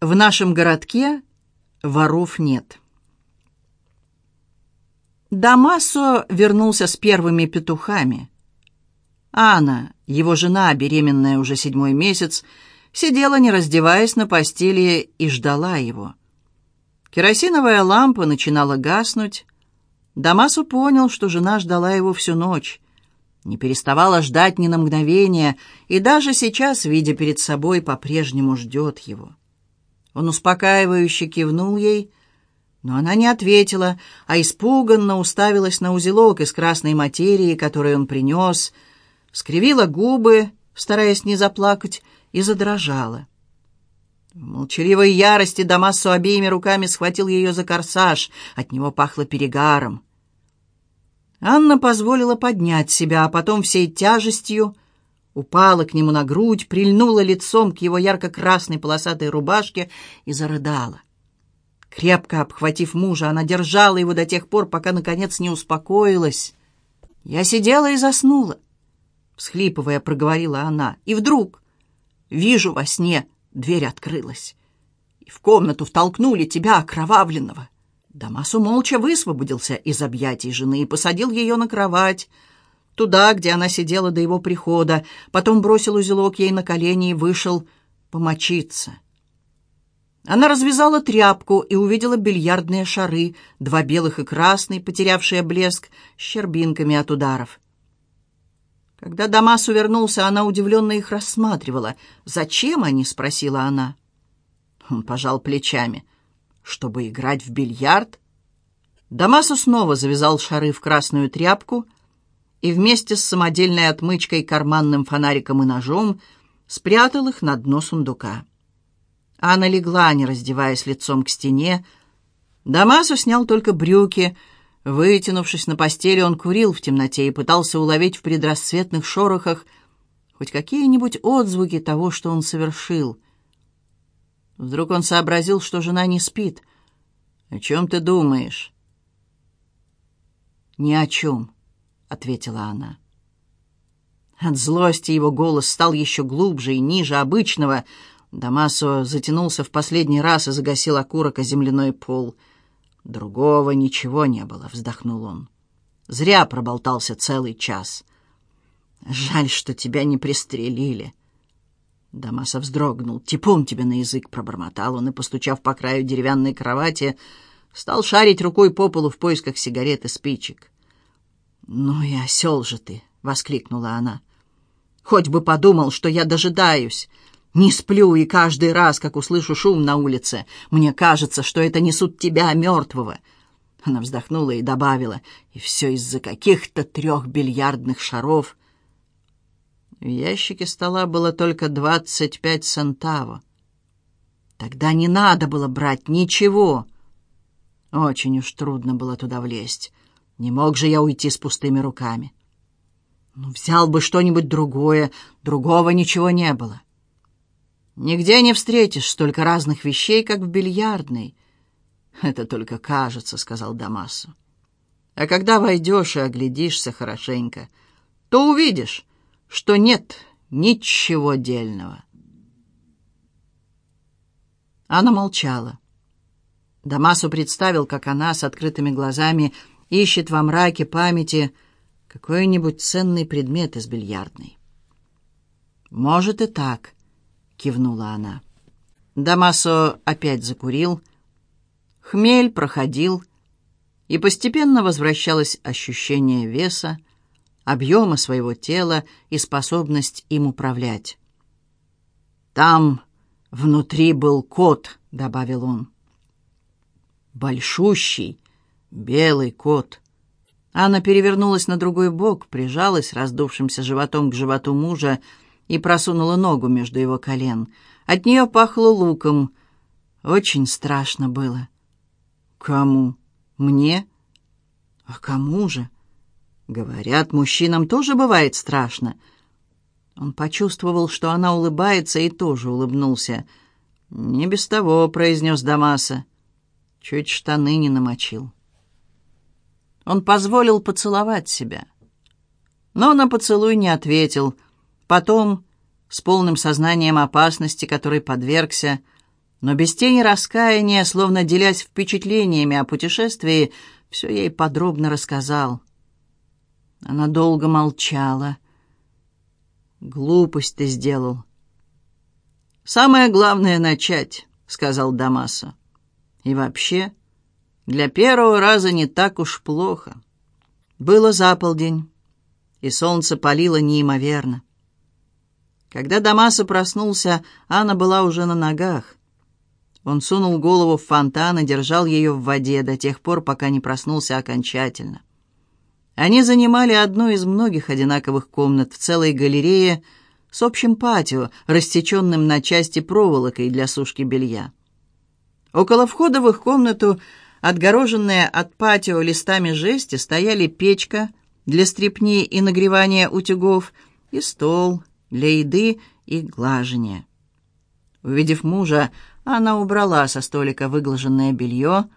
В нашем городке воров нет. Дамасо вернулся с первыми петухами. Анна, его жена, беременная уже седьмой месяц, сидела, не раздеваясь на постели, и ждала его. Керосиновая лампа начинала гаснуть. Дамасу понял, что жена ждала его всю ночь. Не переставала ждать ни на мгновение, и даже сейчас, видя перед собой, по-прежнему ждет его. Он успокаивающе кивнул ей, но она не ответила, а испуганно уставилась на узелок из красной материи, который он принес, скривила губы, стараясь не заплакать, и задрожала. В молчаливой ярости Дамассо обеими руками схватил ее за корсаж, от него пахло перегаром. Анна позволила поднять себя, а потом всей тяжестью упала к нему на грудь, прильнула лицом к его ярко-красной полосатой рубашке и зарыдала. Крепко обхватив мужа, она держала его до тех пор, пока, наконец, не успокоилась. Я сидела и заснула. Всхлипывая, проговорила она. И вдруг, вижу во сне, дверь открылась. И в комнату втолкнули тебя, окровавленного. Дамасу молча высвободился из объятий жены и посадил ее на кровать, туда, где она сидела до его прихода, потом бросил узелок ей на колени и вышел помочиться. Она развязала тряпку и увидела бильярдные шары, два белых и красный, потерявшие блеск, с щербинками от ударов. Когда Дамас увернулся, она удивленно их рассматривала. «Зачем они?» — спросила она. Он пожал плечами. «Чтобы играть в бильярд?» Дамасу снова завязал шары в красную тряпку и вместе с самодельной отмычкой, карманным фонариком и ножом спрятал их на дно сундука. Анна легла, не раздеваясь лицом к стене. Дамасу снял только брюки — Вытянувшись на постели, он курил в темноте и пытался уловить в предрассветных шорохах хоть какие-нибудь отзвуки того, что он совершил. Вдруг он сообразил, что жена не спит. «О чем ты думаешь?» «Ни о чем», — ответила она. От злости его голос стал еще глубже и ниже обычного. Дамасо затянулся в последний раз и загасил окурок о земляной пол — «Другого ничего не было», — вздохнул он. «Зря проболтался целый час. Жаль, что тебя не пристрелили». Дамаса вздрогнул. «Типун тебе на язык!» — пробормотал он и, постучав по краю деревянной кровати, стал шарить рукой по полу в поисках сигарет и спичек. «Ну и осел же ты!» — воскликнула она. «Хоть бы подумал, что я дожидаюсь. Не сплю, и каждый раз, как услышу шум на улице, мне кажется, что это несут тебя, мертвого. Она вздохнула и добавила, и все из-за каких-то трех бильярдных шаров. В ящике стола было только двадцать пять сантаво. Тогда не надо было брать ничего. Очень уж трудно было туда влезть. Не мог же я уйти с пустыми руками. Ну, взял бы что-нибудь другое, другого ничего не было. Нигде не встретишь столько разных вещей, как в бильярдной. Это только кажется, сказал Дамасу. А когда войдешь и оглядишься хорошенько, то увидишь, что нет ничего дельного. Она молчала. Дамасу представил, как она с открытыми глазами ищет во мраке памяти какой-нибудь ценный предмет из бильярдной. Может и так, кивнула она. Дамасо опять закурил. Хмель проходил, и постепенно возвращалось ощущение веса, объема своего тела и способность им управлять. «Там внутри был кот», — добавил он. «Большущий, белый кот». Анна перевернулась на другой бок, прижалась раздувшимся животом к животу мужа и просунула ногу между его колен. От нее пахло луком. Очень страшно было. «Кому? Мне? А кому же?» «Говорят, мужчинам тоже бывает страшно». Он почувствовал, что она улыбается, и тоже улыбнулся. «Не без того», — произнес Дамаса. Чуть штаны не намочил. Он позволил поцеловать себя. Но на поцелуй не ответил — Потом, с полным сознанием опасности, которой подвергся, но без тени раскаяния, словно делясь впечатлениями о путешествии, все ей подробно рассказал. Она долго молчала. «Глупость ты сделал». «Самое главное — начать», — сказал Дамасо. «И вообще, для первого раза не так уж плохо». Было заполдень, и солнце палило неимоверно. Когда Дамасо проснулся, Анна была уже на ногах. Он сунул голову в фонтан и держал ее в воде до тех пор, пока не проснулся окончательно. Они занимали одну из многих одинаковых комнат в целой галерее с общим патио, растеченным на части проволокой для сушки белья. Около входа в их комнату, отгороженные от патио листами жести, стояли печка для стрепни и нагревания утюгов и стол для еды и глажения. Увидев мужа, она убрала со столика выглаженное белье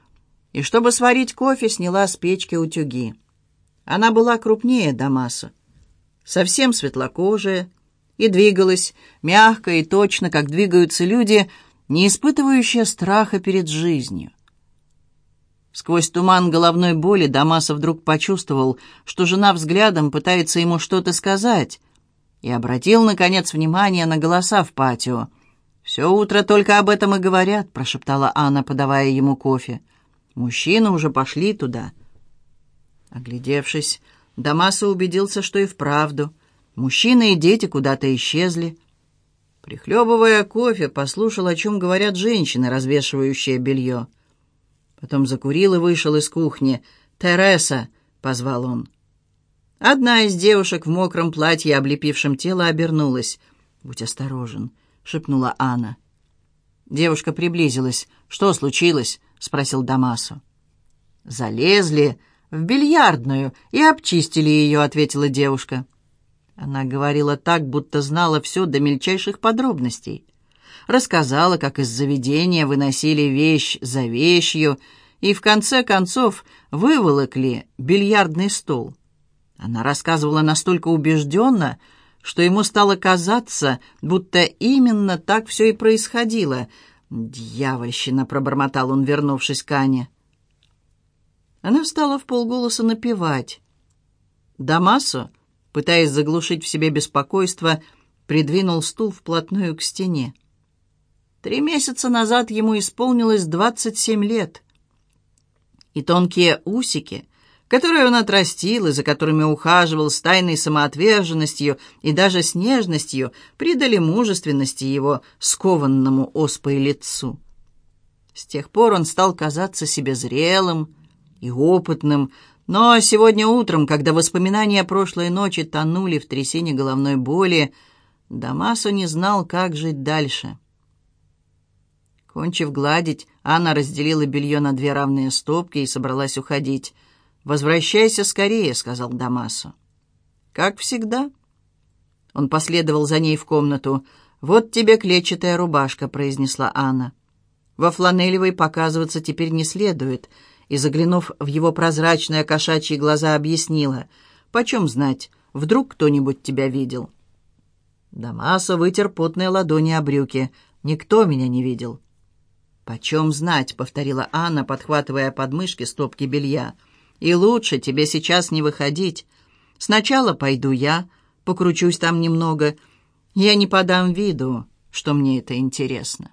и, чтобы сварить кофе, сняла с печки утюги. Она была крупнее Дамаса, совсем светлокожая, и двигалась мягко и точно, как двигаются люди, не испытывающие страха перед жизнью. Сквозь туман головной боли Дамаса вдруг почувствовал, что жена взглядом пытается ему что-то сказать, и обратил, наконец, внимание на голоса в патио — «Все утро только об этом и говорят», — прошептала Анна, подавая ему кофе. «Мужчины уже пошли туда». Оглядевшись, Дамаса убедился, что и вправду. Мужчины и дети куда-то исчезли. Прихлебывая кофе, послушал, о чем говорят женщины, развешивающие белье. Потом закурил и вышел из кухни. «Тереса!» — позвал он. Одна из девушек в мокром платье, облепившем тело, обернулась. «Будь осторожен. — шепнула Анна. Девушка приблизилась. «Что случилось?» — спросил Дамасу. «Залезли в бильярдную и обчистили ее», — ответила девушка. Она говорила так, будто знала все до мельчайших подробностей. Рассказала, как из заведения выносили вещь за вещью и, в конце концов, выволокли бильярдный стол. Она рассказывала настолько убежденно, что ему стало казаться, будто именно так все и происходило. «Дьявольщина!» — пробормотал он, вернувшись к Ане. Она стала в полголоса напевать. Дамасо, пытаясь заглушить в себе беспокойство, придвинул стул вплотную к стене. Три месяца назад ему исполнилось двадцать семь лет. И тонкие усики которые он отрастил и за которыми ухаживал с тайной самоотверженностью и даже с нежностью, придали мужественности его скованному оспой лицу. С тех пор он стал казаться себе зрелым и опытным, но сегодня утром, когда воспоминания прошлой ночи тонули в трясине головной боли, Дамасо не знал, как жить дальше. Кончив гладить, Анна разделила белье на две равные стопки и собралась уходить — «Возвращайся скорее», — сказал Дамасо. «Как всегда». Он последовал за ней в комнату. «Вот тебе клетчатая рубашка», — произнесла Анна. «Во фланелевой показываться теперь не следует», и, заглянув в его прозрачные кошачьи глаза, объяснила. «Почем знать, вдруг кто-нибудь тебя видел?» Дамасо вытер потные ладони о брюки. «Никто меня не видел». «Почем знать?» — повторила Анна, подхватывая подмышки стопки белья. «Почем и лучше тебе сейчас не выходить. Сначала пойду я, покручусь там немного. Я не подам виду, что мне это интересно.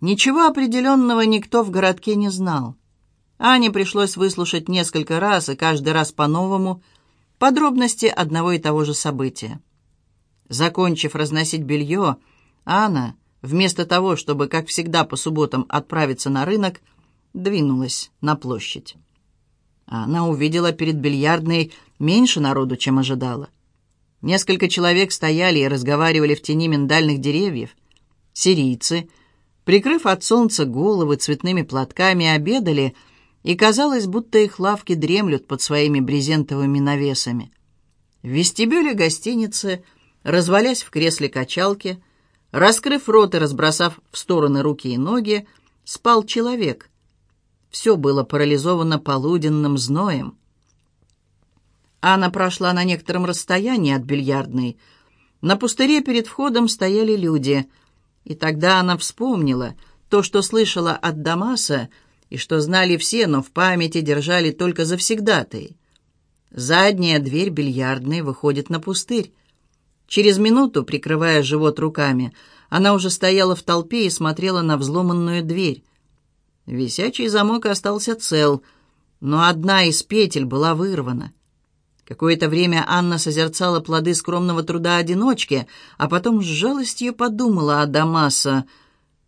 Ничего определенного никто в городке не знал. Ане пришлось выслушать несколько раз и каждый раз по-новому подробности одного и того же события. Закончив разносить белье, Анна, вместо того, чтобы, как всегда, по субботам отправиться на рынок, двинулась на площадь. Она увидела перед бильярдной меньше народу, чем ожидала. Несколько человек стояли и разговаривали в тени миндальных деревьев. Сирийцы, прикрыв от солнца головы цветными платками, обедали, и казалось, будто их лавки дремлют под своими брезентовыми навесами. В вестибюле гостиницы, развалясь в кресле качалки, раскрыв рот и разбросав в стороны руки и ноги, спал человек, все было парализовано полуденным зноем. Анна прошла на некотором расстоянии от бильярдной. На пустыре перед входом стояли люди. И тогда она вспомнила то, что слышала от Дамаса, и что знали все, но в памяти держали только завсегдатые. Задняя дверь бильярдной выходит на пустырь. Через минуту, прикрывая живот руками, она уже стояла в толпе и смотрела на взломанную дверь. Висячий замок остался цел, но одна из петель была вырвана. Какое-то время Анна созерцала плоды скромного труда одиночки, а потом с жалостью подумала о Дамаса.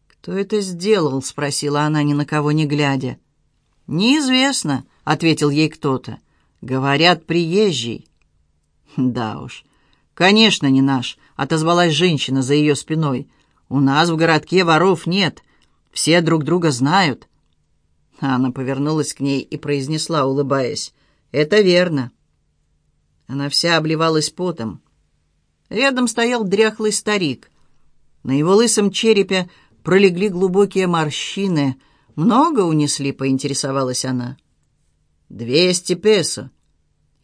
«Кто это сделал?» — спросила она, ни на кого не глядя. «Неизвестно», — ответил ей кто-то. «Говорят, приезжий». «Да уж, конечно, не наш», — отозвалась женщина за ее спиной. «У нас в городке воров нет. Все друг друга знают». Анна повернулась к ней и произнесла, улыбаясь. «Это верно». Она вся обливалась потом. Рядом стоял дряхлый старик. На его лысом черепе пролегли глубокие морщины. «Много унесли?» — поинтересовалась она. «Двести песо».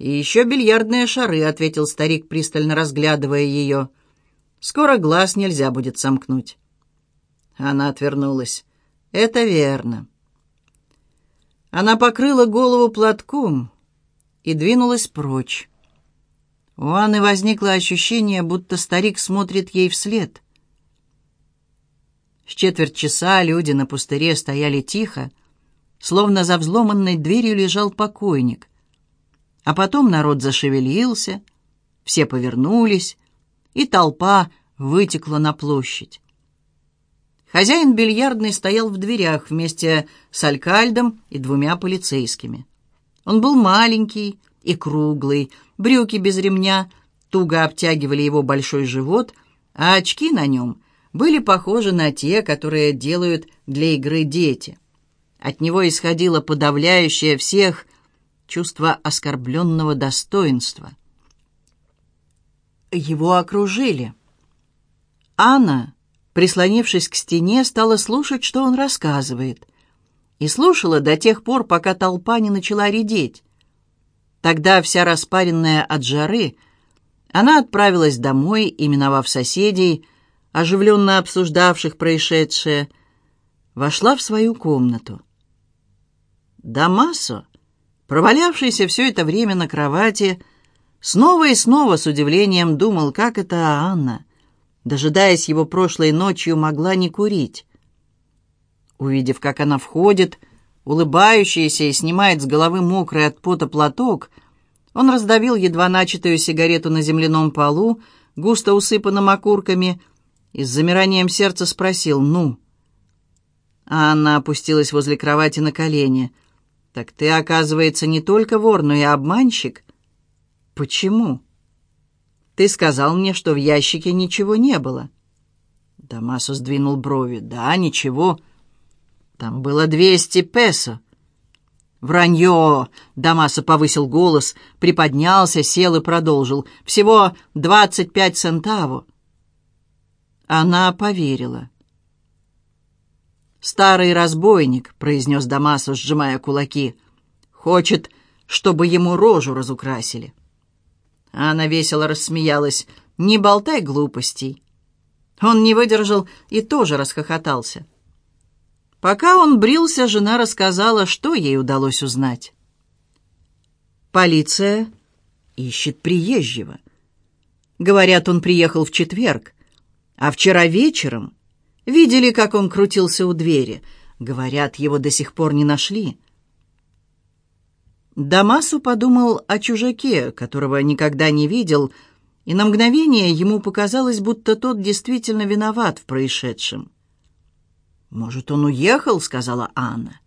«И еще бильярдные шары», — ответил старик, пристально разглядывая ее. «Скоро глаз нельзя будет сомкнуть». Она отвернулась. «Это верно». Она покрыла голову платком и двинулась прочь. У Анны возникло ощущение, будто старик смотрит ей вслед. С четверть часа люди на пустыре стояли тихо, словно за взломанной дверью лежал покойник. А потом народ зашевелился, все повернулись, и толпа вытекла на площадь. Хозяин бильярдной стоял в дверях вместе с алькальдом и двумя полицейскими. Он был маленький и круглый, брюки без ремня туго обтягивали его большой живот, а очки на нем были похожи на те, которые делают для игры дети. От него исходило подавляющее всех чувство оскорбленного достоинства. Его окружили. Анна, прислонившись к стене, стала слушать, что он рассказывает. И слушала до тех пор, пока толпа не начала редеть. Тогда, вся распаренная от жары, она отправилась домой, именовав соседей, оживленно обсуждавших происшедшее, вошла в свою комнату. Дамасо, провалявшийся все это время на кровати, снова и снова с удивлением думал, как это Анна, дожидаясь его прошлой ночью, могла не курить. Увидев, как она входит, улыбающаяся и снимает с головы мокрый от пота платок, он раздавил едва начатую сигарету на земляном полу, густо усыпанном окурками, и с замиранием сердца спросил «Ну?». А она опустилась возле кровати на колени. «Так ты, оказывается, не только вор, но и обманщик?» «Почему?» «Ты сказал мне, что в ящике ничего не было». Дамасо сдвинул брови. «Да, ничего. Там было двести песо». «Вранье!» — Дамаса повысил голос, приподнялся, сел и продолжил. «Всего двадцать пять центаво». Она поверила. «Старый разбойник», — произнес Дамасо, сжимая кулаки, — «хочет, чтобы ему рожу разукрасили». Она весело рассмеялась. «Не болтай глупостей». Он не выдержал и тоже расхохотался. Пока он брился, жена рассказала, что ей удалось узнать. Полиция ищет приезжего. Говорят, он приехал в четверг, а вчера вечером видели, как он крутился у двери. Говорят, его до сих пор не нашли. Дамасу подумал о чужаке, которого никогда не видел, и на мгновение ему показалось, будто тот действительно виноват в происшедшем. «Может, он уехал?» — сказала Анна.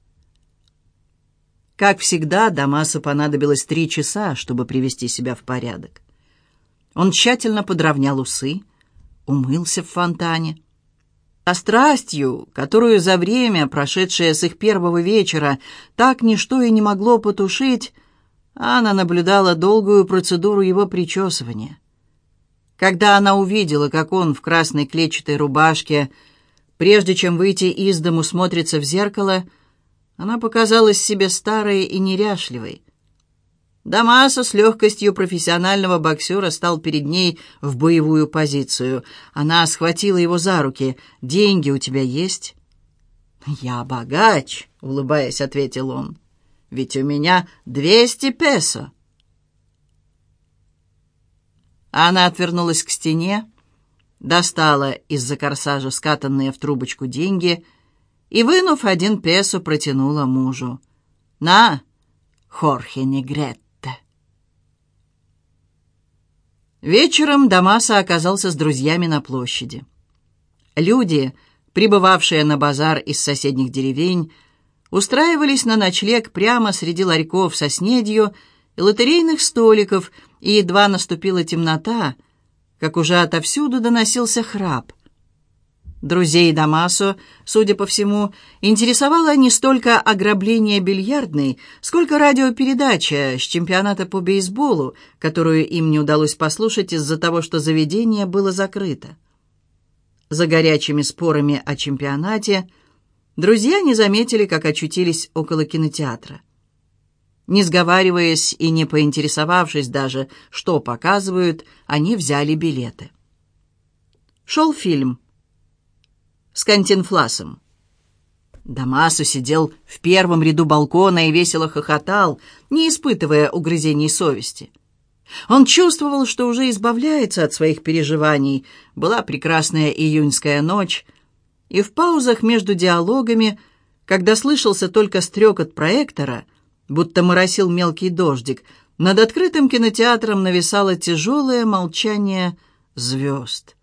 Как всегда, Дамасу понадобилось три часа, чтобы привести себя в порядок. Он тщательно подровнял усы, умылся в фонтане. А страстью, которую за время, прошедшее с их первого вечера, так ничто и не могло потушить, Анна наблюдала долгую процедуру его причесывания. Когда она увидела, как он в красной клетчатой рубашке Прежде чем выйти из дому, смотрится в зеркало, она показалась себе старой и неряшливой. Дамаса с легкостью профессионального боксера стал перед ней в боевую позицию. Она схватила его за руки. «Деньги у тебя есть?» «Я богач», — улыбаясь, ответил он. «Ведь у меня двести песо». Она отвернулась к стене, достала из-за корсажа скатанные в трубочку деньги и, вынув один песо, протянула мужу. «На, Хорхе Негретте!» Вечером Дамаса оказался с друзьями на площади. Люди, прибывавшие на базар из соседних деревень, устраивались на ночлег прямо среди ларьков со снедью и лотерейных столиков, и едва наступила темнота, как уже отовсюду доносился храп. Друзей Дамасо, судя по всему, интересовало не столько ограбление бильярдной, сколько радиопередача с чемпионата по бейсболу, которую им не удалось послушать из-за того, что заведение было закрыто. За горячими спорами о чемпионате друзья не заметили, как очутились около кинотеатра. Не сговариваясь и не поинтересовавшись даже, что показывают, они взяли билеты. Шел фильм с Кантинфласом. Дамасу сидел в первом ряду балкона и весело хохотал, не испытывая угрызений совести. Он чувствовал, что уже избавляется от своих переживаний. Была прекрасная июньская ночь, и в паузах между диалогами, когда слышался только стрекот проектора, будто моросил мелкий дождик, над открытым кинотеатром нависало тяжелое молчание звезд.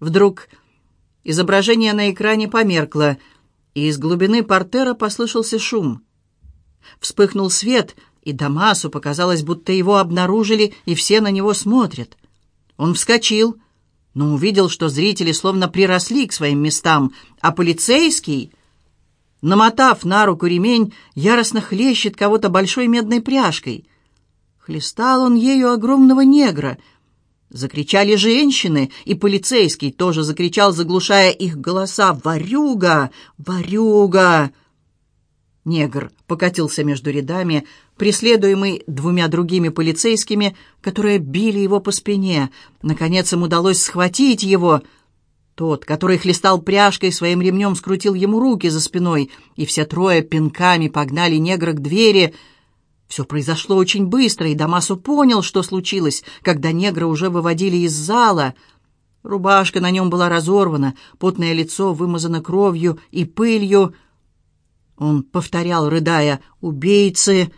Вдруг изображение на экране померкло, и из глубины портера послышался шум. Вспыхнул свет, и Дамасу показалось, будто его обнаружили, и все на него смотрят. Он вскочил, но увидел, что зрители словно приросли к своим местам, а полицейский, намотав на руку ремень, яростно хлещет кого-то большой медной пряжкой. Хлестал он ею огромного негра — Закричали женщины, и полицейский тоже закричал, заглушая их голоса «Варюга! Варюга!». Негр покатился между рядами, преследуемый двумя другими полицейскими, которые били его по спине. Наконец им удалось схватить его. Тот, который хлестал пряжкой, своим ремнем скрутил ему руки за спиной, и все трое пинками погнали негра к двери — все произошло очень быстро, и Дамасу понял, что случилось, когда негра уже выводили из зала. Рубашка на нем была разорвана, потное лицо вымазано кровью и пылью. Он повторял, рыдая, «Убийцы!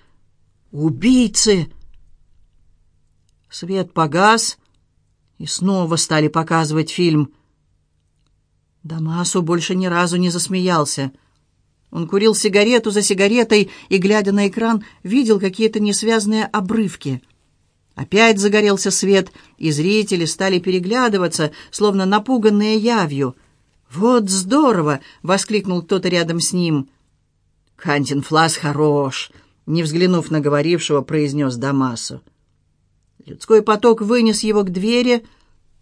Убийцы!» Свет погас, и снова стали показывать фильм. Дамасу больше ни разу не засмеялся. Он курил сигарету за сигаретой и, глядя на экран, видел какие-то несвязные обрывки. Опять загорелся свет, и зрители стали переглядываться, словно напуганные явью. «Вот здорово!» — воскликнул кто-то рядом с ним. «Хантин Флас хорош!» — не взглянув на говорившего, произнес Дамасу. Людской поток вынес его к двери,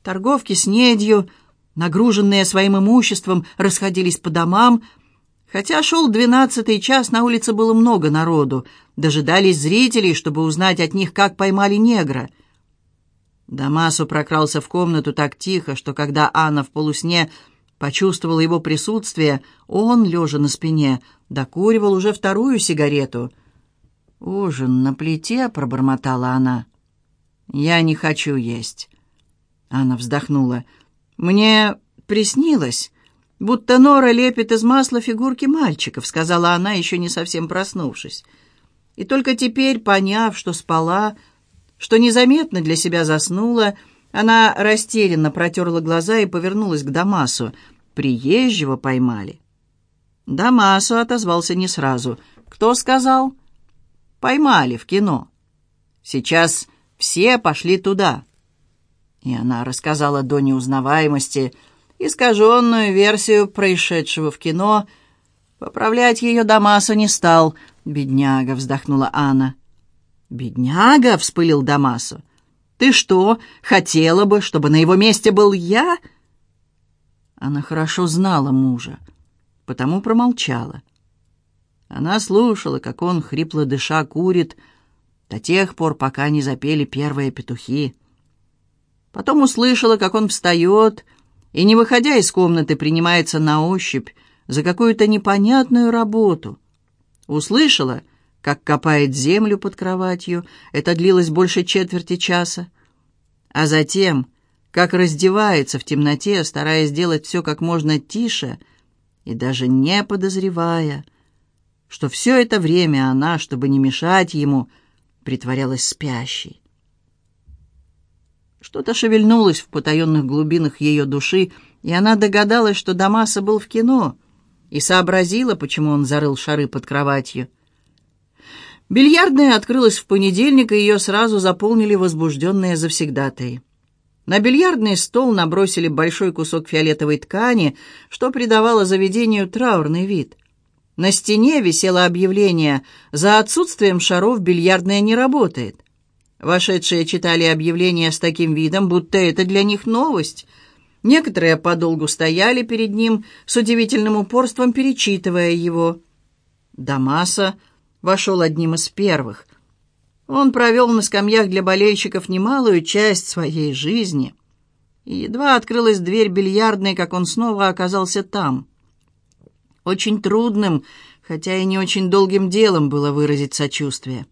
торговки с недью, нагруженные своим имуществом, расходились по домам — Хотя шел двенадцатый час, на улице было много народу. Дожидались зрителей, чтобы узнать от них, как поймали негра. Дамасу прокрался в комнату так тихо, что когда Анна в полусне почувствовала его присутствие, он, лежа на спине, докуривал уже вторую сигарету. «Ужин на плите», — пробормотала она. «Я не хочу есть». Анна вздохнула. «Мне приснилось» будто Нора лепит из масла фигурки мальчиков», — сказала она, еще не совсем проснувшись. И только теперь, поняв, что спала, что незаметно для себя заснула, она растерянно протерла глаза и повернулась к Дамасу. «Приезжего поймали». Дамасу отозвался не сразу. «Кто сказал?» «Поймали в кино. Сейчас все пошли туда». И она рассказала до неузнаваемости, — искаженную версию происшедшего в кино. Поправлять ее Дамасу не стал. «Бедняга», — вздохнула Анна. «Бедняга», — вспылил Дамасу. «Ты что, хотела бы, чтобы на его месте был я?» Она хорошо знала мужа, потому промолчала. Она слушала, как он, хрипло дыша, курит, до тех пор, пока не запели первые петухи. Потом услышала, как он встает и, не выходя из комнаты, принимается на ощупь за какую-то непонятную работу. Услышала, как копает землю под кроватью, это длилось больше четверти часа, а затем, как раздевается в темноте, стараясь сделать все как можно тише и даже не подозревая — что все это время она, чтобы не мешать ему, притворялась спящей. Что-то шевельнулось в потаенных глубинах ее души, и она догадалась, что Дамаса был в кино, и сообразила, почему он зарыл шары под кроватью. Бильярдная открылась в понедельник, и ее сразу заполнили возбужденные завсегдатые. На бильярдный стол набросили большой кусок фиолетовой ткани, что придавало заведению траурный вид. На стене висело объявление «За отсутствием шаров бильярдная не работает». Вошедшие читали объявление с таким видом, будто это для них новость. Некоторые подолгу стояли перед ним, с удивительным упорством перечитывая его. Дамаса вошел одним из первых. Он провел на скамьях для болельщиков немалую часть своей жизни. И едва открылась дверь бильярдной, как он снова оказался там — очень трудным, хотя и не очень долгим делом было выразить сочувствие.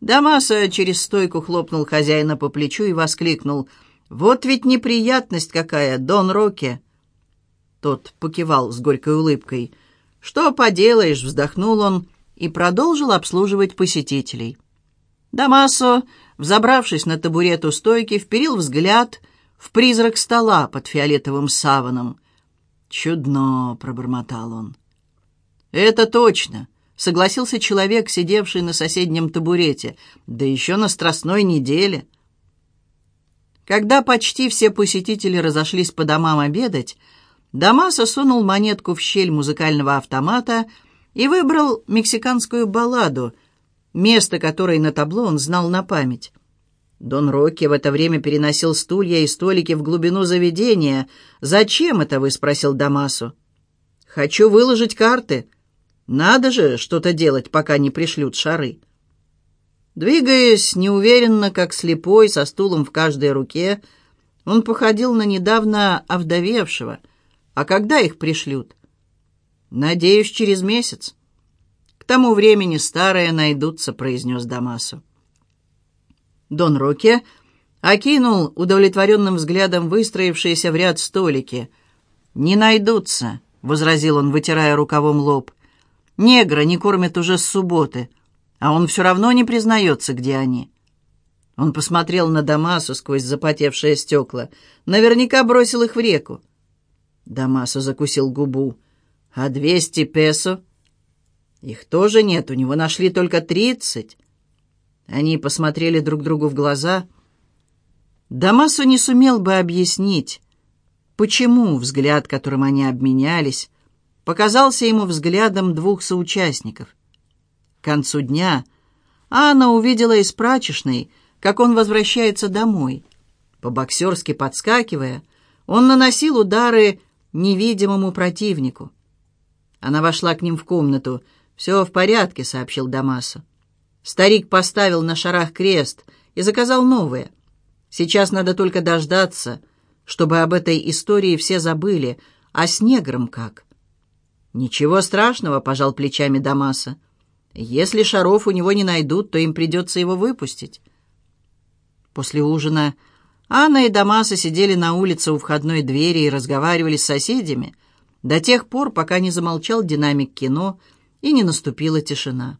Дамаса через стойку хлопнул хозяина по плечу и воскликнул. «Вот ведь неприятность какая, Дон Роке!» Тот покивал с горькой улыбкой. «Что поделаешь?» — вздохнул он и продолжил обслуживать посетителей. Дамасо, взобравшись на табурет у стойки, вперил взгляд в призрак стола под фиолетовым саваном — «Чудно», — пробормотал он. «Это точно», — согласился человек, сидевший на соседнем табурете, да еще на страстной неделе. Когда почти все посетители разошлись по домам обедать, Дамаса сунул монетку в щель музыкального автомата и выбрал мексиканскую балладу, место которой на табло он знал на память. Дон Рокки в это время переносил стулья и столики в глубину заведения. «Зачем это вы?» — спросил Дамасу. «Хочу выложить карты. Надо же что-то делать, пока не пришлют шары». Двигаясь неуверенно, как слепой, со стулом в каждой руке, он походил на недавно овдовевшего. «А когда их пришлют?» «Надеюсь, через месяц». «К тому времени старые найдутся», — произнес Дамасу. Дон Роке окинул удовлетворенным взглядом выстроившиеся в ряд столики. «Не найдутся», — возразил он, вытирая рукавом лоб. «Негра не кормят уже с субботы, а он все равно не признается, где они». Он посмотрел на Дамасу сквозь запотевшие стекла. Наверняка бросил их в реку. Дамасу закусил губу. «А двести песо?» «Их тоже нет, у него нашли только тридцать». Они посмотрели друг другу в глаза. Дамасу не сумел бы объяснить, почему взгляд, которым они обменялись, показался ему взглядом двух соучастников. К концу дня Анна увидела из прачечной, как он возвращается домой. По-боксерски подскакивая, он наносил удары невидимому противнику. Она вошла к ним в комнату. «Все в порядке», — сообщил Дамасу. Старик поставил на шарах крест и заказал новые. Сейчас надо только дождаться, чтобы об этой истории все забыли, а с негром как? «Ничего страшного», — пожал плечами Дамаса. «Если шаров у него не найдут, то им придется его выпустить». После ужина Анна и Дамаса сидели на улице у входной двери и разговаривали с соседями до тех пор, пока не замолчал динамик кино и не наступила тишина.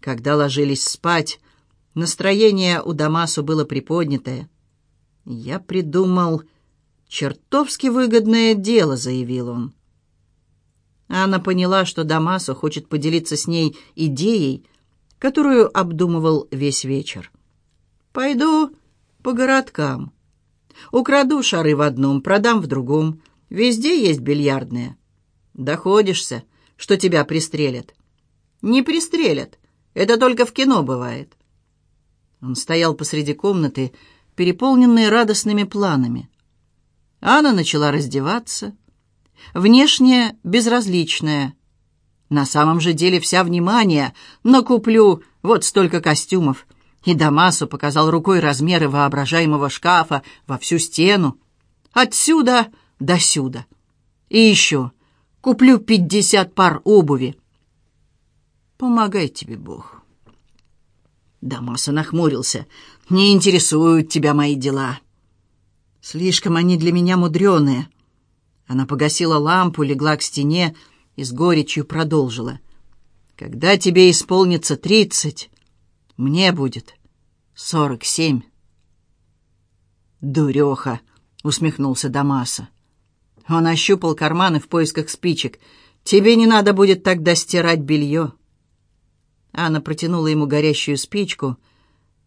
Когда ложились спать, настроение у Дамасу было приподнятое. «Я придумал чертовски выгодное дело», — заявил он. Анна поняла, что Дамасу хочет поделиться с ней идеей, которую обдумывал весь вечер. «Пойду по городкам. Украду шары в одном, продам в другом. Везде есть бильярдные. Доходишься, что тебя пристрелят?» «Не пристрелят. Это только в кино бывает». Он стоял посреди комнаты, переполненный радостными планами. Анна начала раздеваться, внешне безразличная, На самом же деле вся внимание. Накуплю вот столько костюмов. И Дамасу показал рукой размеры воображаемого шкафа во всю стену. Отсюда до сюда. И еще. Куплю пятьдесят пар обуви. Помогай тебе Бог. Дамаса нахмурился. «Не интересуют тебя мои дела. Слишком они для меня мудреные». Она погасила лампу, легла к стене и с горечью продолжила. «Когда тебе исполнится тридцать, мне будет сорок семь». «Дуреха!» — усмехнулся Дамаса. Он ощупал карманы в поисках спичек. «Тебе не надо будет тогда стирать белье». Анна протянула ему горящую спичку.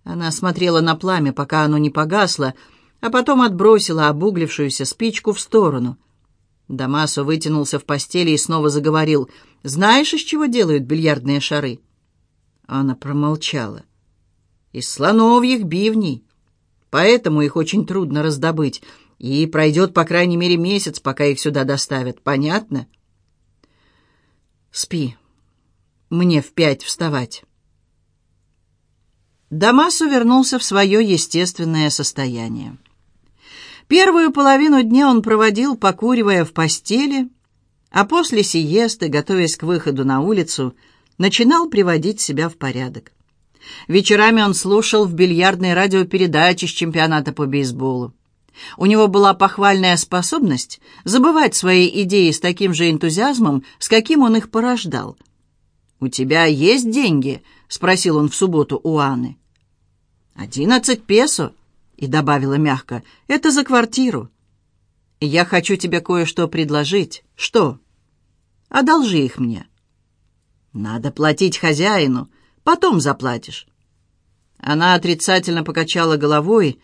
Она смотрела на пламя, пока оно не погасло, а потом отбросила обуглившуюся спичку в сторону. Дамасо вытянулся в постели и снова заговорил. «Знаешь, из чего делают бильярдные шары?» Она промолчала. «Из слоновьих бивней. Поэтому их очень трудно раздобыть, и пройдет, по крайней мере, месяц, пока их сюда доставят. Понятно?» «Спи», мне в пять вставать. Дамасо вернулся в свое естественное состояние. Первую половину дня он проводил, покуривая в постели, а после сиесты, готовясь к выходу на улицу, начинал приводить себя в порядок. Вечерами он слушал в бильярдной радиопередаче с чемпионата по бейсболу. У него была похвальная способность забывать свои идеи с таким же энтузиазмом, с каким он их порождал, «У тебя есть деньги?» — спросил он в субботу у Анны. «Одиннадцать песо», — и добавила мягко, — «это за квартиру». «Я хочу тебе кое-что предложить». «Что?» «Одолжи их мне». «Надо платить хозяину, потом заплатишь». Она отрицательно покачала головой.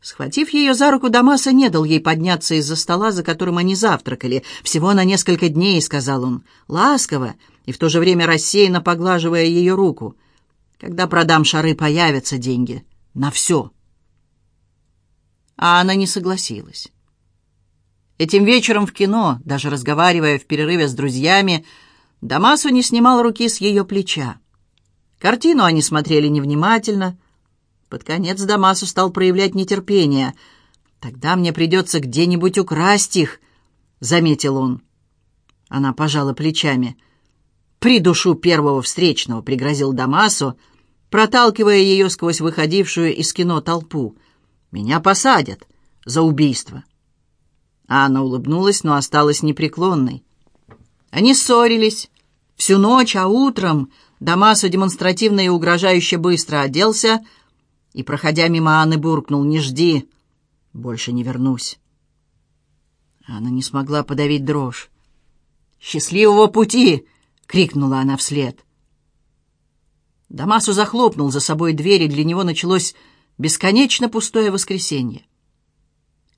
Схватив ее за руку, Дамаса не дал ей подняться из-за стола, за которым они завтракали. «Всего на несколько дней», — сказал он, — «ласково, и в то же время рассеянно поглаживая ее руку. «Когда продам шары, появятся деньги. На все». А она не согласилась. Этим вечером в кино, даже разговаривая в перерыве с друзьями, Дамасу не снимал руки с ее плеча. Картину они смотрели невнимательно. Под конец Дамасу стал проявлять нетерпение. «Тогда мне придется где-нибудь украсть их», — заметил он. Она пожала плечами — «Придушу первого встречного», — пригрозил Дамасо, проталкивая ее сквозь выходившую из кино толпу. «Меня посадят за убийство». Анна улыбнулась, но осталась непреклонной. Они ссорились всю ночь, а утром Дамасо демонстративно и угрожающе быстро оделся и, проходя мимо Анны, буркнул «Не жди, больше не вернусь». Анна не смогла подавить дрожь. «Счастливого пути!» крикнула она вслед. Дамасу захлопнул за собой дверь, и для него началось бесконечно пустое воскресенье.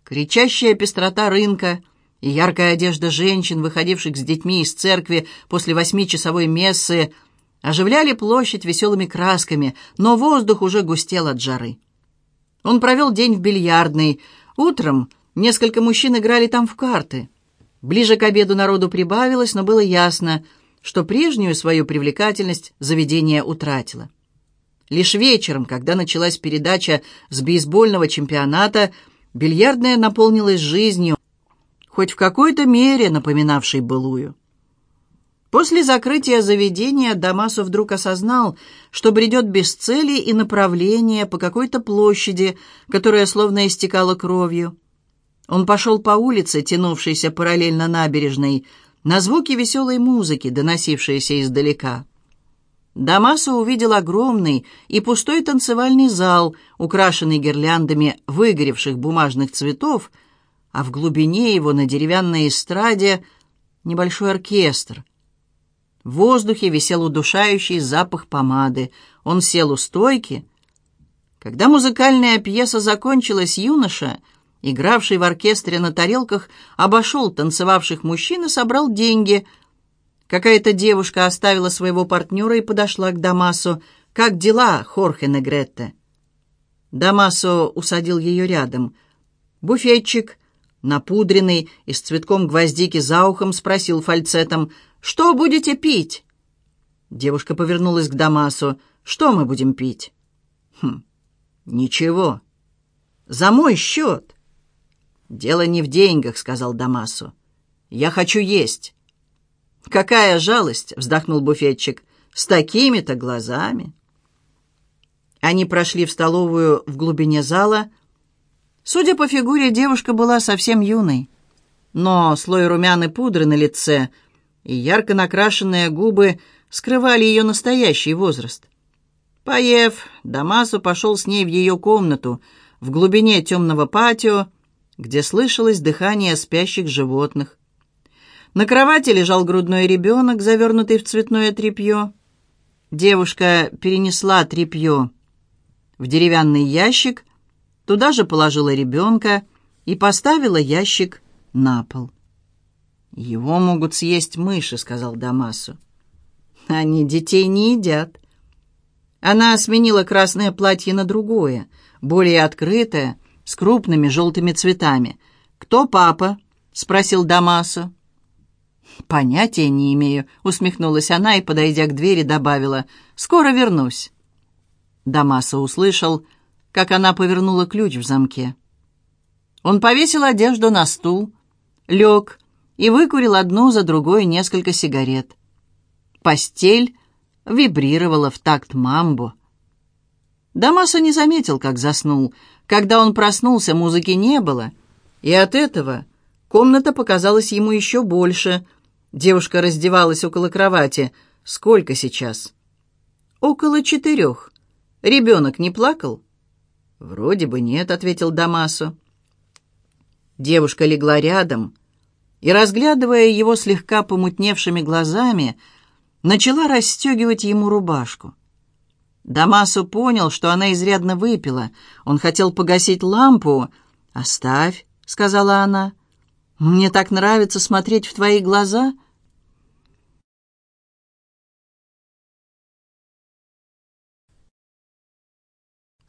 Кричащая пестрота рынка и яркая одежда женщин, выходивших с детьми из церкви после восьмичасовой мессы, оживляли площадь веселыми красками, но воздух уже густел от жары. Он провел день в бильярдной. Утром несколько мужчин играли там в карты. Ближе к обеду народу прибавилось, но было ясно — что прежнюю свою привлекательность заведение утратило. Лишь вечером, когда началась передача с бейсбольного чемпионата, бильярдная наполнилась жизнью, хоть в какой-то мере напоминавшей былую. После закрытия заведения Дамасов вдруг осознал, что бредет без цели и направления по какой-то площади, которая словно истекала кровью. Он пошел по улице, тянувшейся параллельно набережной, на звуки веселой музыки, доносившиеся издалека. Дамасо увидел огромный и пустой танцевальный зал, украшенный гирляндами выгоревших бумажных цветов, а в глубине его на деревянной эстраде небольшой оркестр. В воздухе висел удушающий запах помады. Он сел у стойки. Когда музыкальная пьеса закончилась, юноша — игравший в оркестре на тарелках, обошел танцевавших мужчин и собрал деньги. Какая-то девушка оставила своего партнера и подошла к Дамасу. «Как дела, Хорхе Негретте?» Дамасо усадил ее рядом. Буфетчик, напудренный и с цветком гвоздики за ухом, спросил фальцетом, Что будете пить?» Девушка повернулась к Дамасу. «Что мы будем пить?» «Хм, ничего. За мой счет». «Дело не в деньгах», — сказал Дамасу. «Я хочу есть». «Какая жалость!» — вздохнул буфетчик. «С такими-то глазами!» Они прошли в столовую в глубине зала. Судя по фигуре, девушка была совсем юной. Но слой румяной пудры на лице и ярко накрашенные губы скрывали ее настоящий возраст. Поев, Дамасу пошел с ней в ее комнату, в глубине темного патио, где слышалось дыхание спящих животных. На кровати лежал грудной ребенок, завернутый в цветное тряпье. Девушка перенесла тряпье в деревянный ящик, туда же положила ребенка и поставила ящик на пол. «Его могут съесть мыши», — сказал Дамасу. «Они детей не едят». Она сменила красное платье на другое, более открытое, с крупными желтыми цветами. «Кто папа?» — спросил Дамасу. «Понятия не имею», — усмехнулась она и, подойдя к двери, добавила. «Скоро вернусь». Дамаса услышал, как она повернула ключ в замке. Он повесил одежду на стул, лег и выкурил одну за другой несколько сигарет. Постель вибрировала в такт мамбо. Дамаса не заметил, как заснул. Когда он проснулся, музыки не было, и от этого комната показалась ему еще больше. Девушка раздевалась около кровати. «Сколько сейчас?» «Около четырех». Ребенок не плакал?» «Вроде бы нет», — ответил Дамасо. Девушка легла рядом и, разглядывая его слегка помутневшими глазами, начала расстегивать ему рубашку. Дамасо понял, что она изрядно выпила. Он хотел погасить лампу. «Оставь», — сказала она. «Мне так нравится смотреть в твои глаза».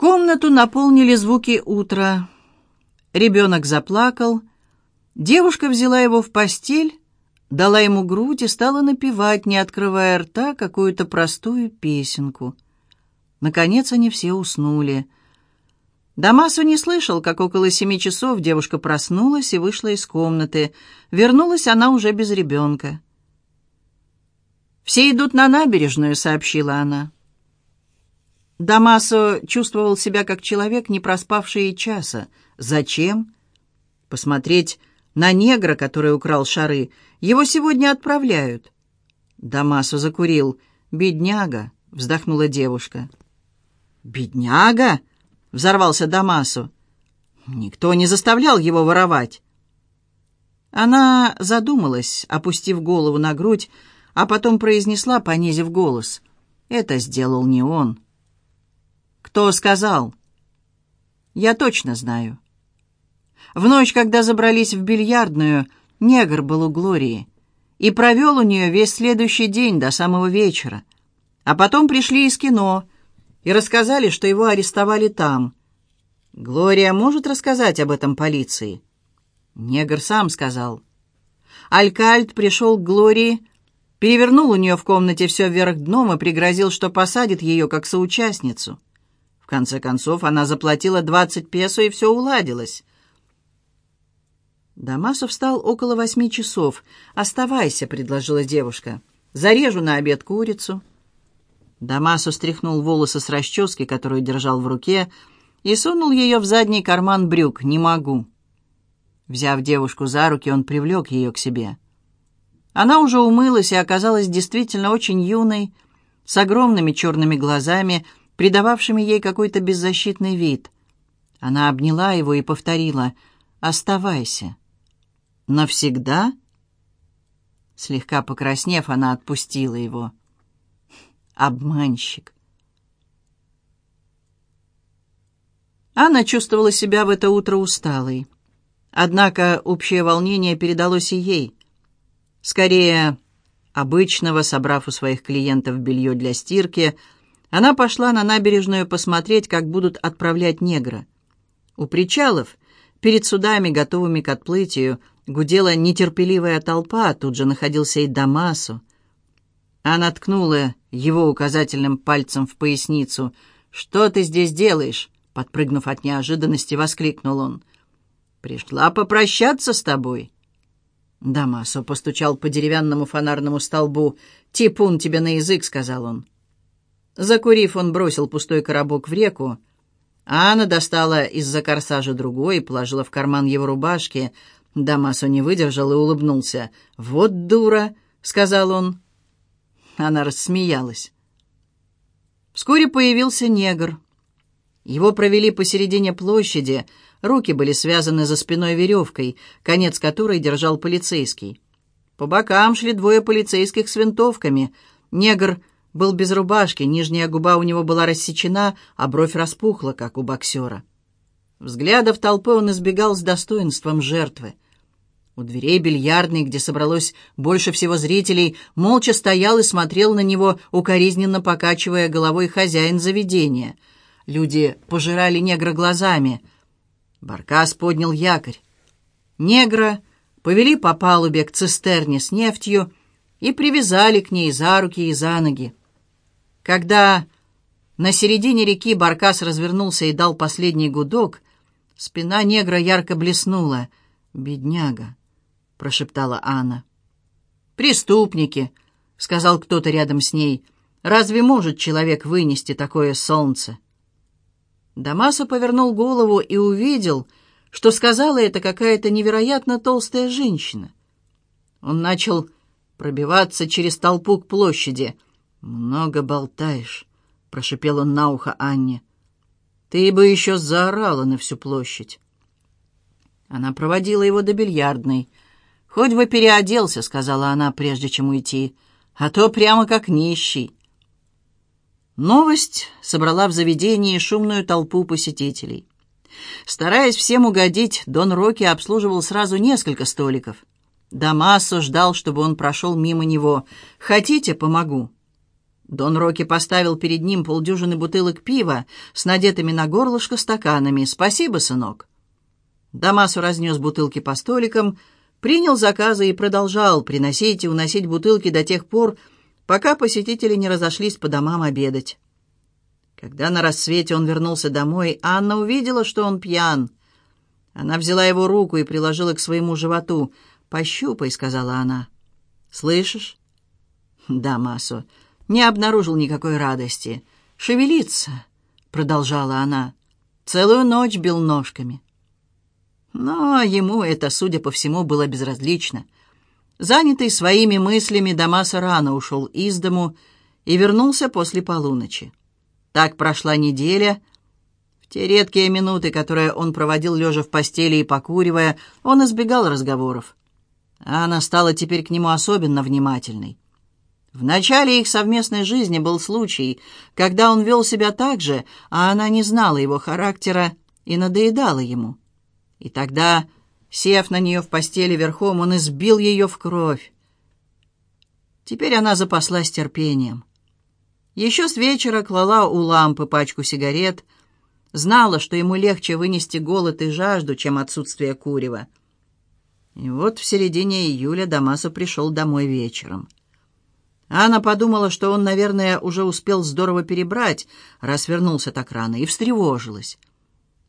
Комнату наполнили звуки утра. Ребенок заплакал. Девушка взяла его в постель, дала ему грудь и стала напевать, не открывая рта, какую-то простую песенку. Наконец они все уснули. Дамасу не слышал, как около семи часов девушка проснулась и вышла из комнаты. Вернулась она уже без ребенка. «Все идут на набережную», — сообщила она. Дамасо чувствовал себя как человек, не проспавший часа. Зачем? Посмотреть на негра, который украл шары. Его сегодня отправляют. Дамасо закурил. «Бедняга!» — вздохнула девушка. «Бедняга?» — взорвался Дамасо. «Никто не заставлял его воровать». Она задумалась, опустив голову на грудь, а потом произнесла, понизив голос. «Это сделал не он». «Кто сказал?» «Я точно знаю». В ночь, когда забрались в бильярдную, негр был у Глории и провел у нее весь следующий день до самого вечера. А потом пришли из кино и рассказали, что его арестовали там. Глория может рассказать об этом полиции? Негр сам сказал. Алькальд пришел к Глории, перевернул у нее в комнате все вверх дном и пригрозил, что посадит ее как соучастницу. Конце концов, она заплатила двадцать песо, и все уладилось. Дамасов встал около восьми часов. «Оставайся», — предложила девушка. «Зарежу на обед курицу». Дамасу стряхнул волосы с расчески, которую держал в руке, и сунул ее в задний карман брюк. «Не могу». Взяв девушку за руки, он привлек ее к себе. Она уже умылась и оказалась действительно очень юной, с огромными черными глазами, придававшими ей какой-то беззащитный вид. Она обняла его и повторила «Оставайся». «Навсегда?» Слегка покраснев, она отпустила его. «Обманщик». Анна чувствовала себя в это утро усталой. Однако общее волнение передалось и ей. Скорее, обычного, собрав у своих клиентов белье для стирки, она пошла на набережную посмотреть, как будут отправлять негра. У причалов, перед судами, готовыми к отплытию, гудела нетерпеливая толпа, тут же находился и Дамасу. Она ткнула его указательным пальцем в поясницу. «Что ты здесь делаешь?» Подпрыгнув от неожиданности, воскликнул он. «Пришла попрощаться с тобой». Дамасо постучал по деревянному фонарному столбу. «Типун тебе на язык», — сказал он. Закурив, он бросил пустой коробок в реку. Анна достала из-за корсажа другой и положила в карман его рубашки. Дамасо не выдержал и улыбнулся. «Вот дура», — сказал он. Она рассмеялась. Вскоре появился негр. Его провели посередине площади, руки были связаны за спиной веревкой, конец которой держал полицейский. По бокам шли двое полицейских с винтовками. Негр был без рубашки, нижняя губа у него была рассечена, а бровь распухла, как у боксера. Взглядов толпы он избегал с достоинством жертвы. У дверей бильярдной, где собралось больше всего зрителей, молча стоял и смотрел на него, укоризненно покачивая головой хозяин заведения. Люди пожирали негра глазами. Баркас поднял якорь. Негра повели по палубе к цистерне с нефтью и привязали к ней за руки и за ноги. Когда на середине реки Баркас развернулся и дал последний гудок, спина негра ярко блеснула. «Бедняга!» — прошептала Анна. «Преступники!» — сказал кто-то рядом с ней. «Разве может человек вынести такое солнце?» Дамаса повернул голову и увидел, что сказала это какая-то невероятно толстая женщина. Он начал пробиваться через толпу к площади — «Много болтаешь», — прошипел он на ухо Анне. «Ты бы еще заорала на всю площадь». Она проводила его до бильярдной. «Хоть бы переоделся», — сказала она, прежде чем уйти, — «а то прямо как нищий». Новость собрала в заведении шумную толпу посетителей. Стараясь всем угодить, Дон Рокки обслуживал сразу несколько столиков. Дамасо ждал, чтобы он прошел мимо него. «Хотите, помогу?» Дон Рокки поставил перед ним полдюжины бутылок пива с надетыми на горлышко стаканами. «Спасибо, сынок». Дамасу разнес бутылки по столикам, принял заказы и продолжал приносить и уносить бутылки до тех пор, пока посетители не разошлись по домам обедать. Когда на рассвете он вернулся домой, Анна увидела, что он пьян. Она взяла его руку и приложила к своему животу. «Пощупай», — сказала она. «Слышишь?» «Да, Масо, не обнаружил никакой радости. «Шевелиться», — продолжала она, — «целую ночь бил ножками». Но ему это, судя по всему, было безразлично. Занятый своими мыслями, Дамаса рано ушел из дому и вернулся после полуночи. Так прошла неделя. В те редкие минуты, которые он проводил лежа в постели и покуривая, он избегал разговоров. А она стала теперь к нему особенно внимательной. В начале их совместной жизни был случай, когда он вел себя так же, а она не знала его характера и надоедала ему. И тогда, сев на нее в постели верхом, он избил ее в кровь. Теперь она запаслась терпением. Еще с вечера клала у лампы пачку сигарет, знала, что ему легче вынести голод и жажду, чем отсутствие курева. И вот в середине июля Дамасо пришел домой вечером. Анна подумала, что он, наверное, уже успел здорово перебрать, раз вернулся так рано, и встревожилась.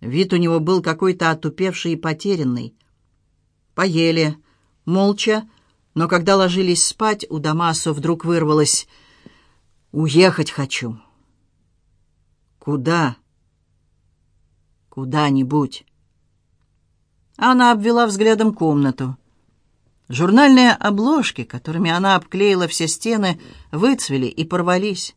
Вид у него был какой-то отупевший и потерянный. Поели, молча, но когда ложились спать, у Дамасо вдруг вырвалось «Уехать хочу». «Куда?» «Куда-нибудь». Она обвела взглядом комнату. Журнальные обложки, которыми она обклеила все стены, выцвели и порвались.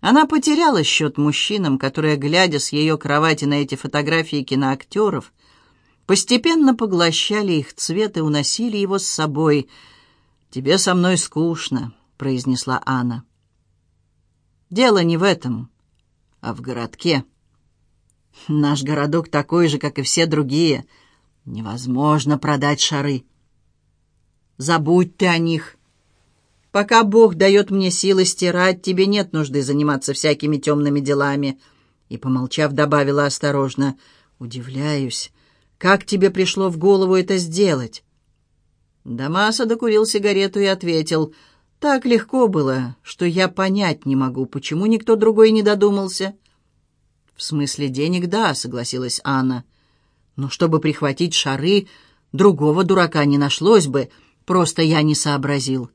Она потеряла счет мужчинам, которые, глядя с ее кровати на эти фотографии киноактеров, постепенно поглощали их цвет и уносили его с собой. «Тебе со мной скучно», — произнесла Анна. «Дело не в этом, а в городке. Наш городок такой же, как и все другие. Невозможно продать шары». Забудь ты о них. Пока Бог дает мне силы стирать, тебе нет нужды заниматься всякими темными делами». И, помолчав, добавила осторожно, «Удивляюсь, как тебе пришло в голову это сделать?» Дамаса докурил сигарету и ответил, «Так легко было, что я понять не могу, почему никто другой не додумался». «В смысле денег, да», — согласилась Анна. «Но чтобы прихватить шары, другого дурака не нашлось бы, просто я не сообразил».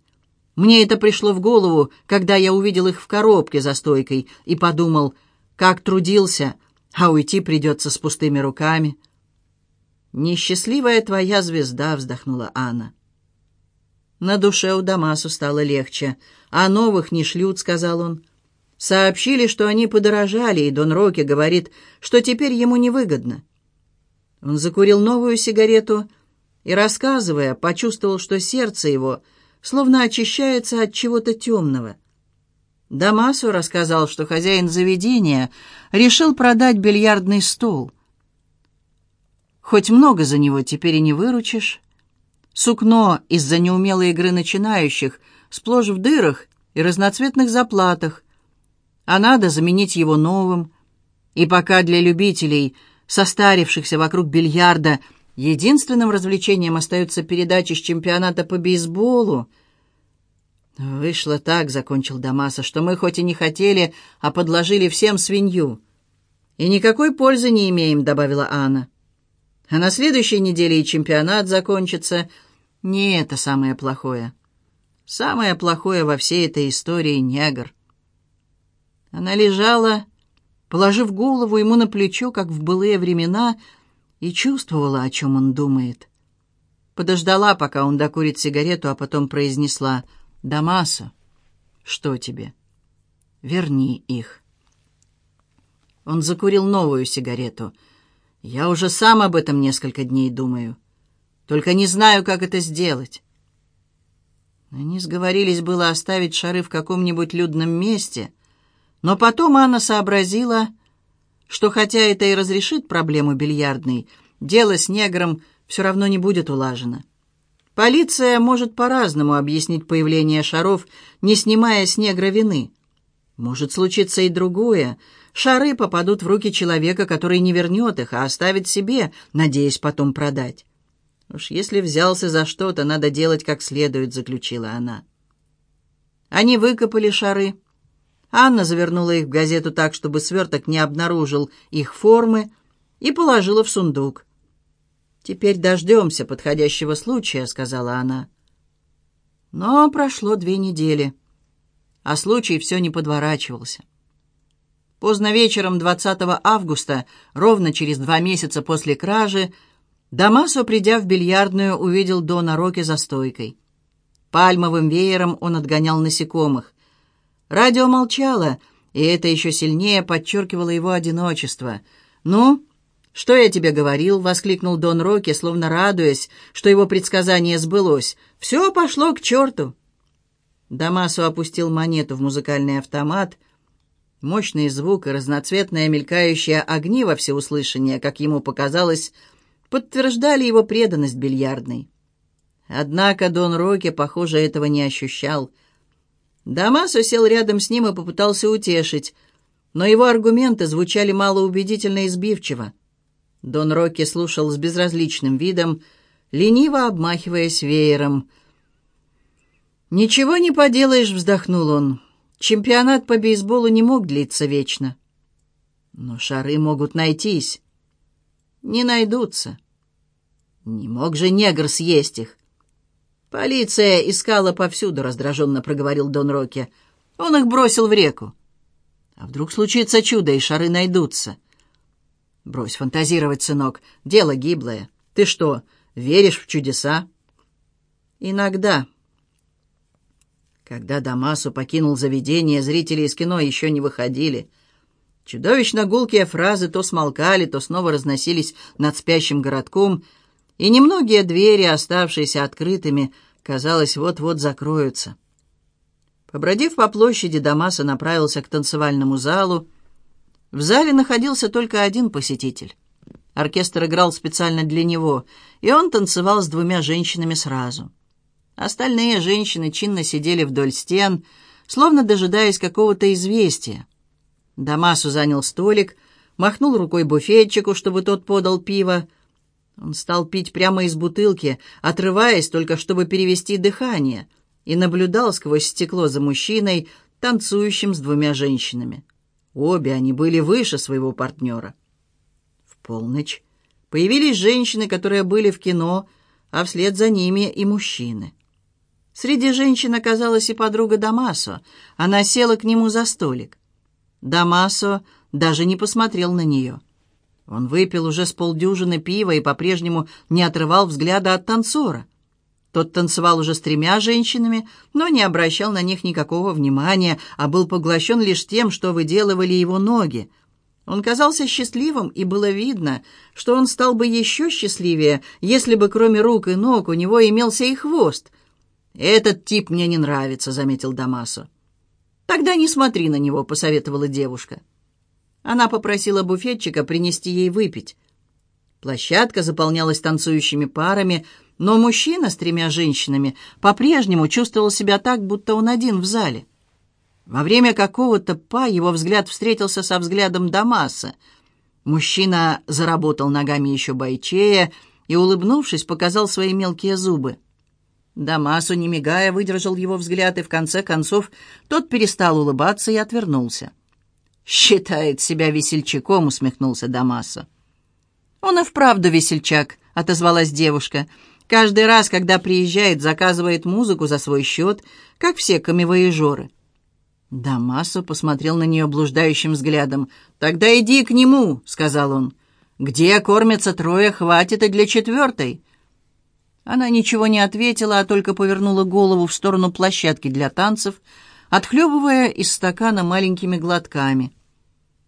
Мне это пришло в голову, когда я увидел их в коробке за стойкой и подумал, как трудился, а уйти придется с пустыми руками. «Несчастливая твоя звезда», — вздохнула Анна. На душе у Дамасу стало легче. «А новых не шлют», — сказал он. Сообщили, что они подорожали, и Дон Роки говорит, что теперь ему невыгодно. Он закурил новую сигарету и, рассказывая, почувствовал, что сердце его словно очищается от чего-то темного. Дамасу рассказал, что хозяин заведения решил продать бильярдный стол. Хоть много за него теперь и не выручишь. Сукно из-за неумелой игры начинающих сплошь в дырах и разноцветных заплатах, а надо заменить его новым. И пока для любителей, состарившихся вокруг бильярда, единственным развлечением остаются передачи с чемпионата по бейсболу, «Вышло так», — закончил Дамаса, — «что мы хоть и не хотели, а подложили всем свинью». «И никакой пользы не имеем», — добавила Анна. «А на следующей неделе и чемпионат закончится. Не это самое плохое. Самое плохое во всей этой истории — негр». Она лежала, положив голову ему на плечо, как в былые времена, и чувствовала, о чем он думает. Подождала, пока он докурит сигарету, а потом произнесла — «Дамаса, что тебе? Верни их». Он закурил новую сигарету. «Я уже сам об этом несколько дней думаю. Только не знаю, как это сделать». Они сговорились было оставить шары в каком-нибудь людном месте, но потом Анна сообразила, что хотя это и разрешит проблему бильярдной, дело с негром все равно не будет улажено. Полиция может по-разному объяснить появление шаров, не снимая с негра вины. Может случиться и другое. Шары попадут в руки человека, который не вернет их, а оставит себе, надеясь потом продать. Уж если взялся за что-то, надо делать как следует, заключила она. Они выкопали шары. Анна завернула их в газету так, чтобы сверток не обнаружил их формы, и положила в сундук. «Теперь дождемся подходящего случая», — сказала она. Но прошло две недели, а случай все не подворачивался. Поздно вечером 20 августа, ровно через два месяца после кражи, Дамасо, придя в бильярдную, увидел Дона Роки за стойкой. Пальмовым веером он отгонял насекомых. Радио молчало, и это еще сильнее подчеркивало его одиночество. «Ну, «Что я тебе говорил?» — воскликнул Дон Рокки, словно радуясь, что его предсказание сбылось. «Все пошло к черту!» Дамасу опустил монету в музыкальный автомат. Мощный звук и разноцветные мелькающие огни во всеуслышание, как ему показалось, подтверждали его преданность бильярдной. Однако Дон Рокки, похоже, этого не ощущал. Дамасу сел рядом с ним и попытался утешить, но его аргументы звучали малоубедительно и сбивчиво. Дон Рокки слушал с безразличным видом, лениво обмахиваясь веером. «Ничего не поделаешь», — вздохнул он. «Чемпионат по бейсболу не мог длиться вечно». «Но шары могут найтись». «Не найдутся». «Не мог же негр съесть их». «Полиция искала повсюду», — раздраженно проговорил Дон Рокки. «Он их бросил в реку». «А вдруг случится чудо, и шары найдутся?» «Брось фантазировать, сынок. Дело гиблое. Ты что, веришь в чудеса?» «Иногда». Когда Дамасу покинул заведение, зрители из кино еще не выходили. Чудовищно гулкие фразы то смолкали, то снова разносились над спящим городком, и немногие двери, оставшиеся открытыми, казалось, вот-вот закроются. Побродив по площади, Дамаса направился к танцевальному залу, в зале находился только один посетитель. Оркестр играл специально для него, и он танцевал с двумя женщинами сразу. Остальные женщины чинно сидели вдоль стен, словно дожидаясь какого-то известия. Дамасу занял столик, махнул рукой буфетчику, чтобы тот подал пиво. Он стал пить прямо из бутылки, отрываясь только, чтобы перевести дыхание, и наблюдал сквозь стекло за мужчиной, танцующим с двумя женщинами. Обе они были выше своего партнера. В полночь появились женщины, которые были в кино, а вслед за ними и мужчины. Среди женщин оказалась и подруга Дамасо. Она села к нему за столик. Дамасо даже не посмотрел на нее. Он выпил уже с полдюжины пива и по-прежнему не отрывал взгляда от танцора. Тот танцевал уже с тремя женщинами, но не обращал на них никакого внимания, а был поглощен лишь тем, что выделывали его ноги. Он казался счастливым, и было видно, что он стал бы еще счастливее, если бы кроме рук и ног у него имелся и хвост. «Этот тип мне не нравится», — заметил Дамасо. «Тогда не смотри на него», — посоветовала девушка. Она попросила буфетчика принести ей выпить. Площадка заполнялась танцующими парами, но мужчина с тремя женщинами по-прежнему чувствовал себя так, будто он один в зале. Во время какого-то па его взгляд встретился со взглядом Дамаса. Мужчина заработал ногами еще бойчее и, улыбнувшись, показал свои мелкие зубы. Дамасу, не мигая, выдержал его взгляд, и в конце концов тот перестал улыбаться и отвернулся. «Считает себя весельчаком», — усмехнулся Дамаса. «Он и вправду весельчак», — отозвалась девушка. «Каждый раз, когда приезжает, заказывает музыку за свой счет, как все камевоежоры». Дамасо посмотрел на нее блуждающим взглядом. «Тогда иди к нему», — сказал он. «Где кормятся трое, хватит и для четвертой». Она ничего не ответила, а только повернула голову в сторону площадки для танцев, отхлебывая из стакана маленькими глотками.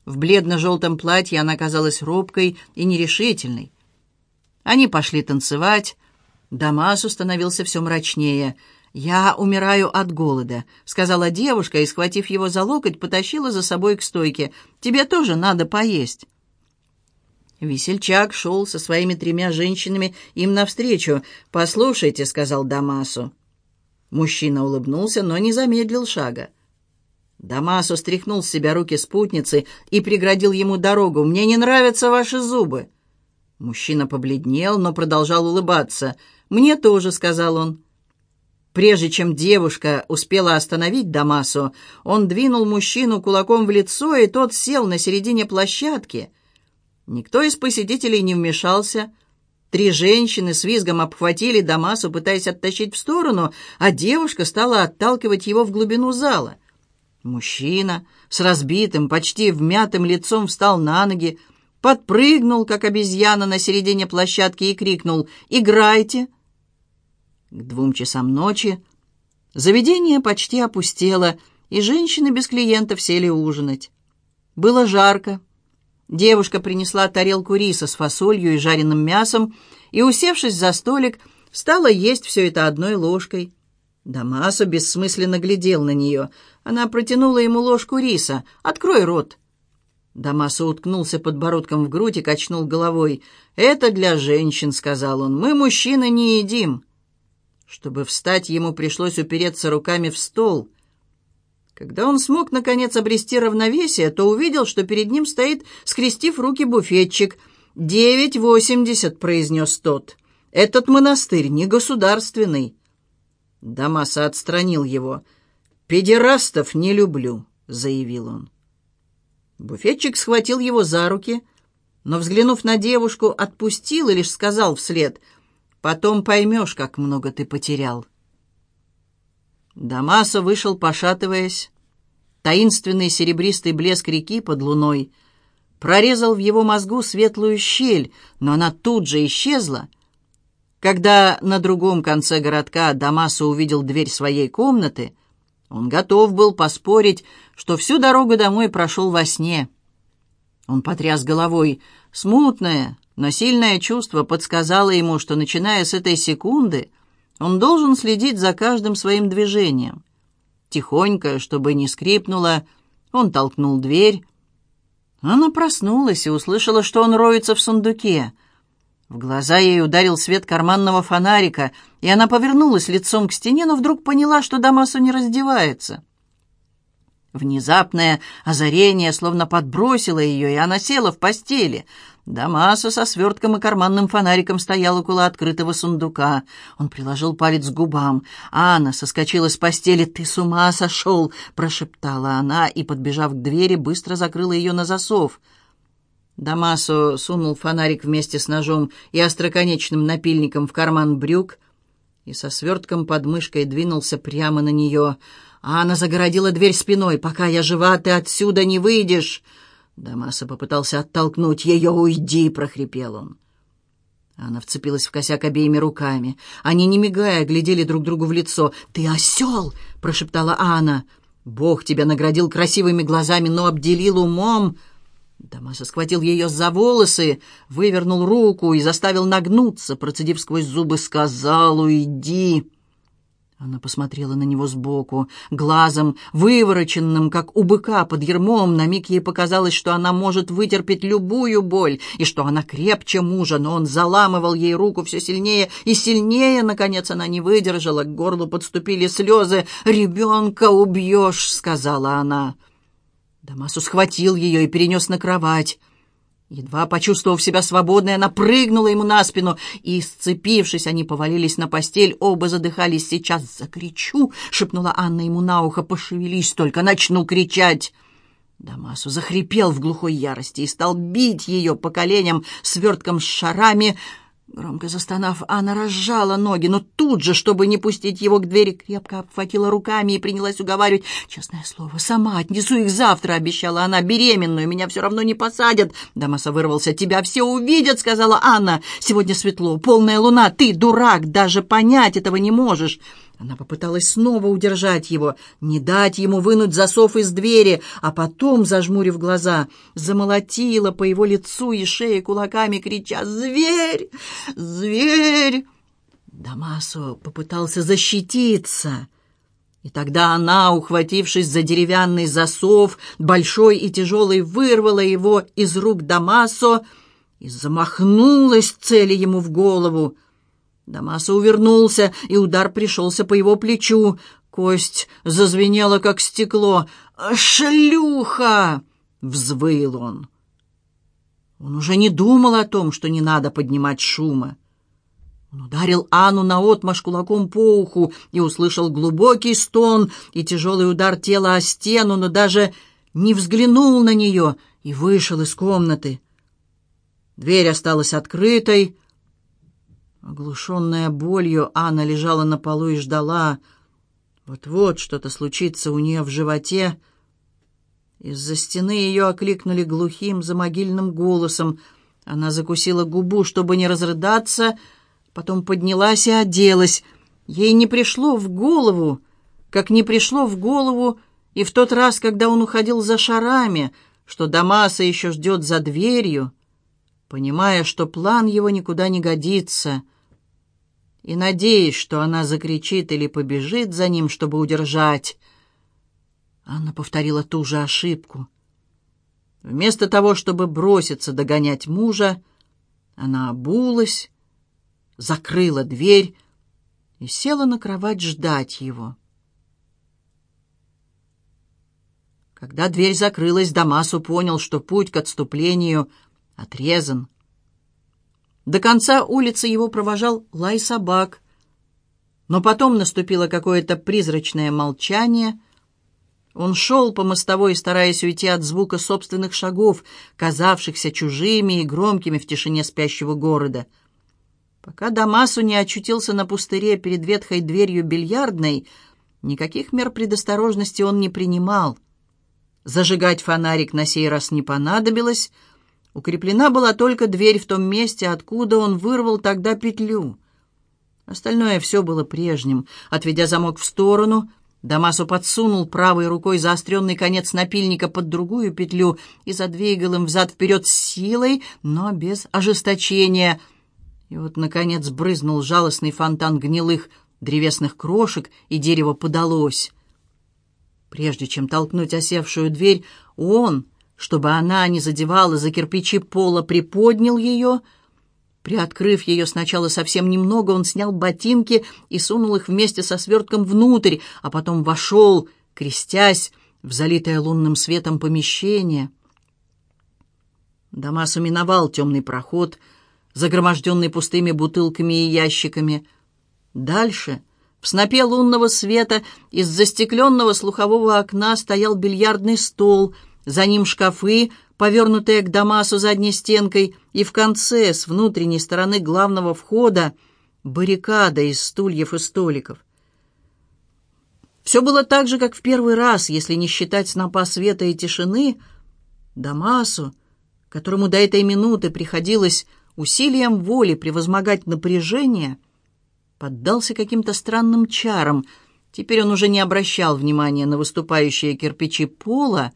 В бледно-желтом платье она казалась робкой и нерешительной. Они пошли танцевать. Дамасу становился все мрачнее. «Я умираю от голода», — сказала девушка и, схватив его за локоть, потащила за собой к стойке. «Тебе тоже надо поесть». Весельчак шел со своими тремя женщинами им навстречу. «Послушайте», — сказал Дамасу. Мужчина улыбнулся, но не замедлил шага. Дамасо стряхнул с себя руки спутницы и преградил ему дорогу. «Мне не нравятся ваши зубы». Мужчина побледнел, но продолжал улыбаться. «Мне тоже», — сказал он. Прежде чем девушка успела остановить Дамасо, он двинул мужчину кулаком в лицо, и тот сел на середине площадки. Никто из посетителей не вмешался, — Три женщины с визгом обхватили Дамасу, пытаясь оттащить в сторону, а девушка стала отталкивать его в глубину зала. Мужчина с разбитым, почти вмятым лицом встал на ноги, подпрыгнул, как обезьяна на середине площадки, и крикнул «Играйте!». К двум часам ночи заведение почти опустело, и женщины без клиентов сели ужинать. Было жарко, Девушка принесла тарелку риса с фасолью и жареным мясом и, усевшись за столик, стала есть все это одной ложкой. Дамасо бессмысленно глядел на нее. Она протянула ему ложку риса. «Открой рот!» Дамасо уткнулся подбородком в грудь и качнул головой. «Это для женщин», — сказал он. «Мы, мужчины, не едим». Чтобы встать, ему пришлось упереться руками в стол. Когда он смог, наконец, обрести равновесие, то увидел, что перед ним стоит, скрестив руки, буфетчик. «Девять восемьдесят», — произнес тот. «Этот монастырь не государственный». Дамаса отстранил его. «Педерастов не люблю», — заявил он. Буфетчик схватил его за руки, но, взглянув на девушку, отпустил и лишь сказал вслед, «Потом поймешь, как много ты потерял». Дамаса вышел, пошатываясь. Таинственный серебристый блеск реки под луной прорезал в его мозгу светлую щель, но она тут же исчезла. Когда на другом конце городка Дамаса увидел дверь своей комнаты, он готов был поспорить, что всю дорогу домой прошел во сне. Он потряс головой. Смутное, но сильное чувство подсказало ему, что, начиная с этой секунды, он должен следить за каждым своим движением. Тихонько, чтобы не скрипнуло, он толкнул дверь. Она проснулась и услышала, что он роется в сундуке. В глаза ей ударил свет карманного фонарика, и она повернулась лицом к стене, но вдруг поняла, что Дамасу не раздевается. Внезапное озарение словно подбросило ее, и она села в постели. Дамаса со свертком и карманным фонариком стоял около открытого сундука. Он приложил палец к губам. Анна соскочила с постели. «Ты с ума сошел!» — прошептала она и, подбежав к двери, быстро закрыла ее на засов. Дамасо сунул фонарик вместе с ножом и остроконечным напильником в карман брюк и со свертком под мышкой двинулся прямо на нее — Анна загородила дверь спиной. «Пока я жива, ты отсюда не выйдешь!» Дамаса попытался оттолкнуть ее. «Уйди!» — прохрипел он. Она вцепилась в косяк обеими руками. Они, не мигая, глядели друг другу в лицо. «Ты осел!» — прошептала Анна. «Бог тебя наградил красивыми глазами, но обделил умом!» Дамаса схватил ее за волосы, вывернул руку и заставил нагнуться, процедив сквозь зубы, сказал «Уйди!» Она посмотрела на него сбоку, глазом, вывороченным, как у быка под ермом. На миг ей показалось, что она может вытерпеть любую боль, и что она крепче мужа, но он заламывал ей руку все сильнее и сильнее. Наконец она не выдержала, к горлу подступили слезы. «Ребенка убьешь», — сказала она. Дамасу схватил ее и перенес на кровать. Едва почувствовав себя свободной, она прыгнула ему на спину, и, сцепившись, они повалились на постель, оба задыхались. «Сейчас закричу!» — шепнула Анна ему на ухо. «Пошевелись только, начну кричать!» Дамасу захрипел в глухой ярости и стал бить ее по коленям свертком с шарами, Громко застонав, Анна разжала ноги, но тут же, чтобы не пустить его к двери, крепко обхватила руками и принялась уговаривать. «Честное слово, сама отнесу их завтра», — обещала она, — «беременную, меня все равно не посадят». Дамаса вырвался. «Тебя все увидят», — сказала Анна. «Сегодня светло, полная луна, ты, дурак, даже понять этого не можешь». Она попыталась снова удержать его, не дать ему вынуть засов из двери, а потом, зажмурив глаза, замолотила по его лицу и шее кулаками, крича «Зверь! Зверь!» Дамасо попытался защититься. И тогда она, ухватившись за деревянный засов, большой и тяжелый, вырвала его из рук Дамасо и замахнулась цели ему в голову. Дамаса увернулся, и удар пришелся по его плечу. Кость зазвенела, как стекло. «Шлюха!» — взвыл он. Он уже не думал о том, что не надо поднимать шума. Он ударил Анну наотмашь кулаком по уху и услышал глубокий стон и тяжелый удар тела о стену, но даже не взглянул на нее и вышел из комнаты. Дверь осталась открытой, Оглушенная болью, Анна лежала на полу и ждала. Вот-вот что-то случится у нее в животе. Из-за стены ее окликнули глухим замогильным голосом. Она закусила губу, чтобы не разрыдаться, потом поднялась и оделась. Ей не пришло в голову, как не пришло в голову и в тот раз, когда он уходил за шарами, что Дамаса еще ждет за дверью, понимая, что план его никуда не годится — и надеясь, что она закричит или побежит за ним, чтобы удержать. Анна повторила ту же ошибку. Вместо того, чтобы броситься догонять мужа, она обулась, закрыла дверь и села на кровать ждать его. Когда дверь закрылась, Дамасу понял, что путь к отступлению отрезан. До конца улицы его провожал лай собак. Но потом наступило какое-то призрачное молчание. Он шел по мостовой, стараясь уйти от звука собственных шагов, казавшихся чужими и громкими в тишине спящего города. Пока Дамасу не очутился на пустыре перед ветхой дверью бильярдной, никаких мер предосторожности он не принимал. Зажигать фонарик на сей раз не понадобилось — Укреплена была только дверь в том месте, откуда он вырвал тогда петлю. Остальное все было прежним. Отведя замок в сторону, Дамасу подсунул правой рукой заостренный конец напильника под другую петлю и задвигал им взад-вперед с силой, но без ожесточения. И вот, наконец, брызнул жалостный фонтан гнилых древесных крошек, и дерево подалось. Прежде чем толкнуть осевшую дверь, он чтобы она не задевала за кирпичи пола, приподнял ее. Приоткрыв ее сначала совсем немного, он снял ботинки и сунул их вместе со свертком внутрь, а потом вошел, крестясь, в залитое лунным светом помещение. Дамасу миновал темный проход, загроможденный пустыми бутылками и ящиками. Дальше, в снопе лунного света, из застекленного слухового окна стоял бильярдный стол, за ним шкафы, повернутые к Дамасу задней стенкой, и в конце, с внутренней стороны главного входа, баррикада из стульев и столиков. Все было так же, как в первый раз, если не считать снопа света и тишины. Дамасу, которому до этой минуты приходилось усилием воли превозмогать напряжение, поддался каким-то странным чарам. Теперь он уже не обращал внимания на выступающие кирпичи пола.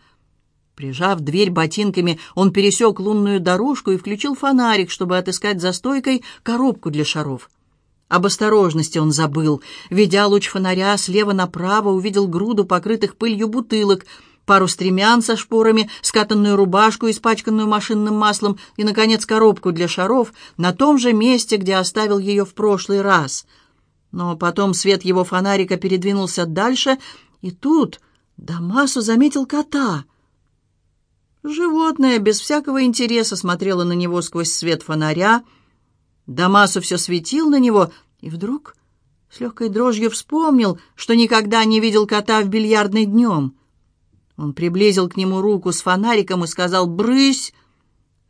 Прижав дверь ботинками, он пересек лунную дорожку и включил фонарик, чтобы отыскать за стойкой коробку для шаров. Об осторожности он забыл. Ведя луч фонаря слева направо, увидел груду покрытых пылью бутылок — пару стремян со шпорами, скатанную рубашку, испачканную машинным маслом и, наконец, коробку для шаров на том же месте, где оставил ее в прошлый раз. Но потом свет его фонарика передвинулся дальше, и тут Дамасу заметил кота. Животное без всякого интереса смотрело на него сквозь свет фонаря. Дамасу все светил на него, и вдруг с легкой дрожью вспомнил, что никогда не видел кота в бильярдный днем — он приблизил к нему руку с фонариком и сказал «Брысь!».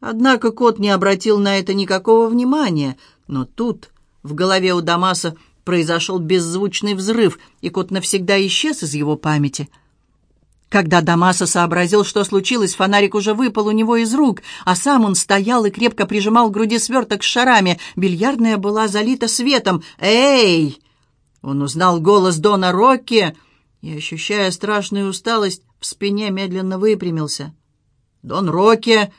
Однако кот не обратил на это никакого внимания, но тут в голове у Дамаса произошел беззвучный взрыв, и кот навсегда исчез из его памяти. Когда Дамаса сообразил, что случилось, фонарик уже выпал у него из рук, а сам он стоял и крепко прижимал к груди сверток с шарами. Бильярдная была залита светом. «Эй!» Он узнал голос Дона Рокки и, ощущая страшную усталость, в спине медленно выпрямился. Дон Рокки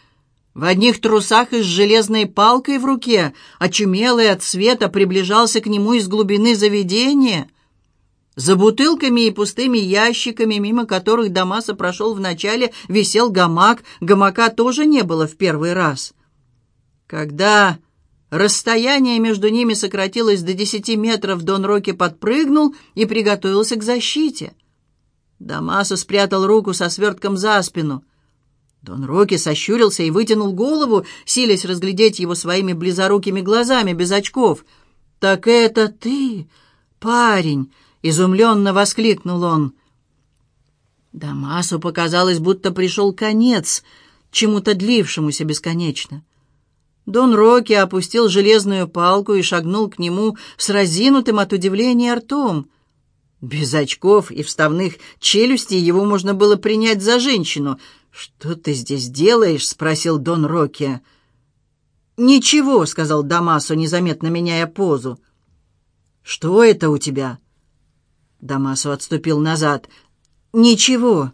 в одних трусах и с железной палкой в руке, очумелый от света, приближался к нему из глубины заведения. За бутылками и пустыми ящиками, мимо которых Дамаса прошел вначале, висел гамак. Гамака тоже не было в первый раз. Когда расстояние между ними сократилось до десяти метров, Дон Рокки подпрыгнул и приготовился к защите. Дамасо спрятал руку со свертком за спину. Дон Рокки сощурился и вытянул голову, силясь разглядеть его своими близорукими глазами без очков. «Так это ты, парень!» — изумленно воскликнул он. Дамасу показалось, будто пришел конец чему-то длившемуся бесконечно. Дон Рокки опустил железную палку и шагнул к нему с разинутым от удивления ртом — без очков и вставных челюстей его можно было принять за женщину. «Что ты здесь делаешь?» — спросил Дон Рокки. «Ничего», — сказал Дамасо, незаметно меняя позу. «Что это у тебя?» Дамасо отступил назад. «Ничего».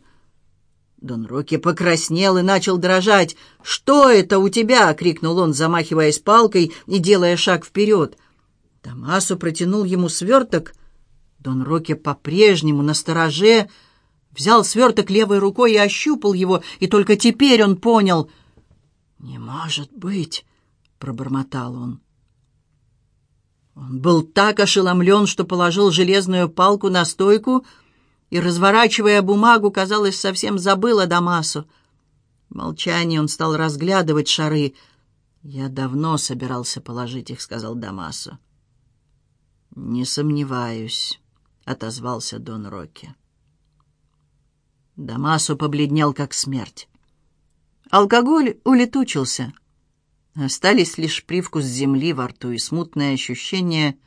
Дон Рокки покраснел и начал дрожать. «Что это у тебя?» — крикнул он, замахиваясь палкой и делая шаг вперед. Дамасо протянул ему сверток — Дон Роке по-прежнему на стороже взял сверток левой рукой и ощупал его, и только теперь он понял. «Не может быть!» — пробормотал он. Он был так ошеломлен, что положил железную палку на стойку и, разворачивая бумагу, казалось, совсем забыл о Дамасу. В молчании он стал разглядывать шары. «Я давно собирался положить их», — сказал Дамасу. «Не сомневаюсь» отозвался Дон Рокки. Дамасо побледнел, как смерть. Алкоголь улетучился. Остались лишь привкус земли во рту и смутное ощущение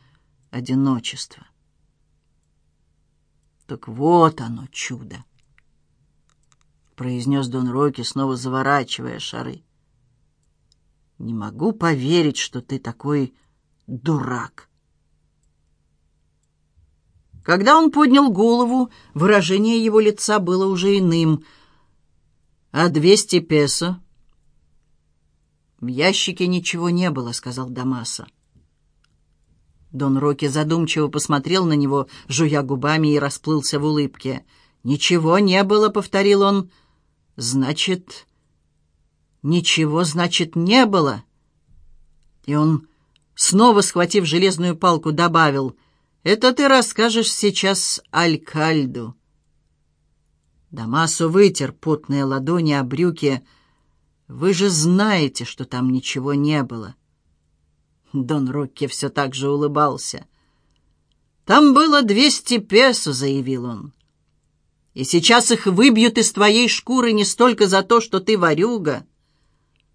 одиночества. «Так вот оно, чудо!» — произнес Дон Рокки, снова заворачивая шары. «Не могу поверить, что ты такой дурак!» Когда он поднял голову, выражение его лица было уже иным. «А двести песо?» «В ящике ничего не было», — сказал Дамаса. Дон Роки задумчиво посмотрел на него, жуя губами, и расплылся в улыбке. «Ничего не было», — повторил он. «Значит, ничего, значит, не было». И он, снова схватив железную палку, добавил — это ты расскажешь сейчас Алькальду. Дамасо вытер потные ладони о брюки. «Вы же знаете, что там ничего не было». Дон Рокки все так же улыбался. «Там было двести песо», — заявил он. «И сейчас их выбьют из твоей шкуры не столько за то, что ты ворюга,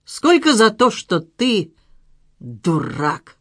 сколько за то, что ты дурак».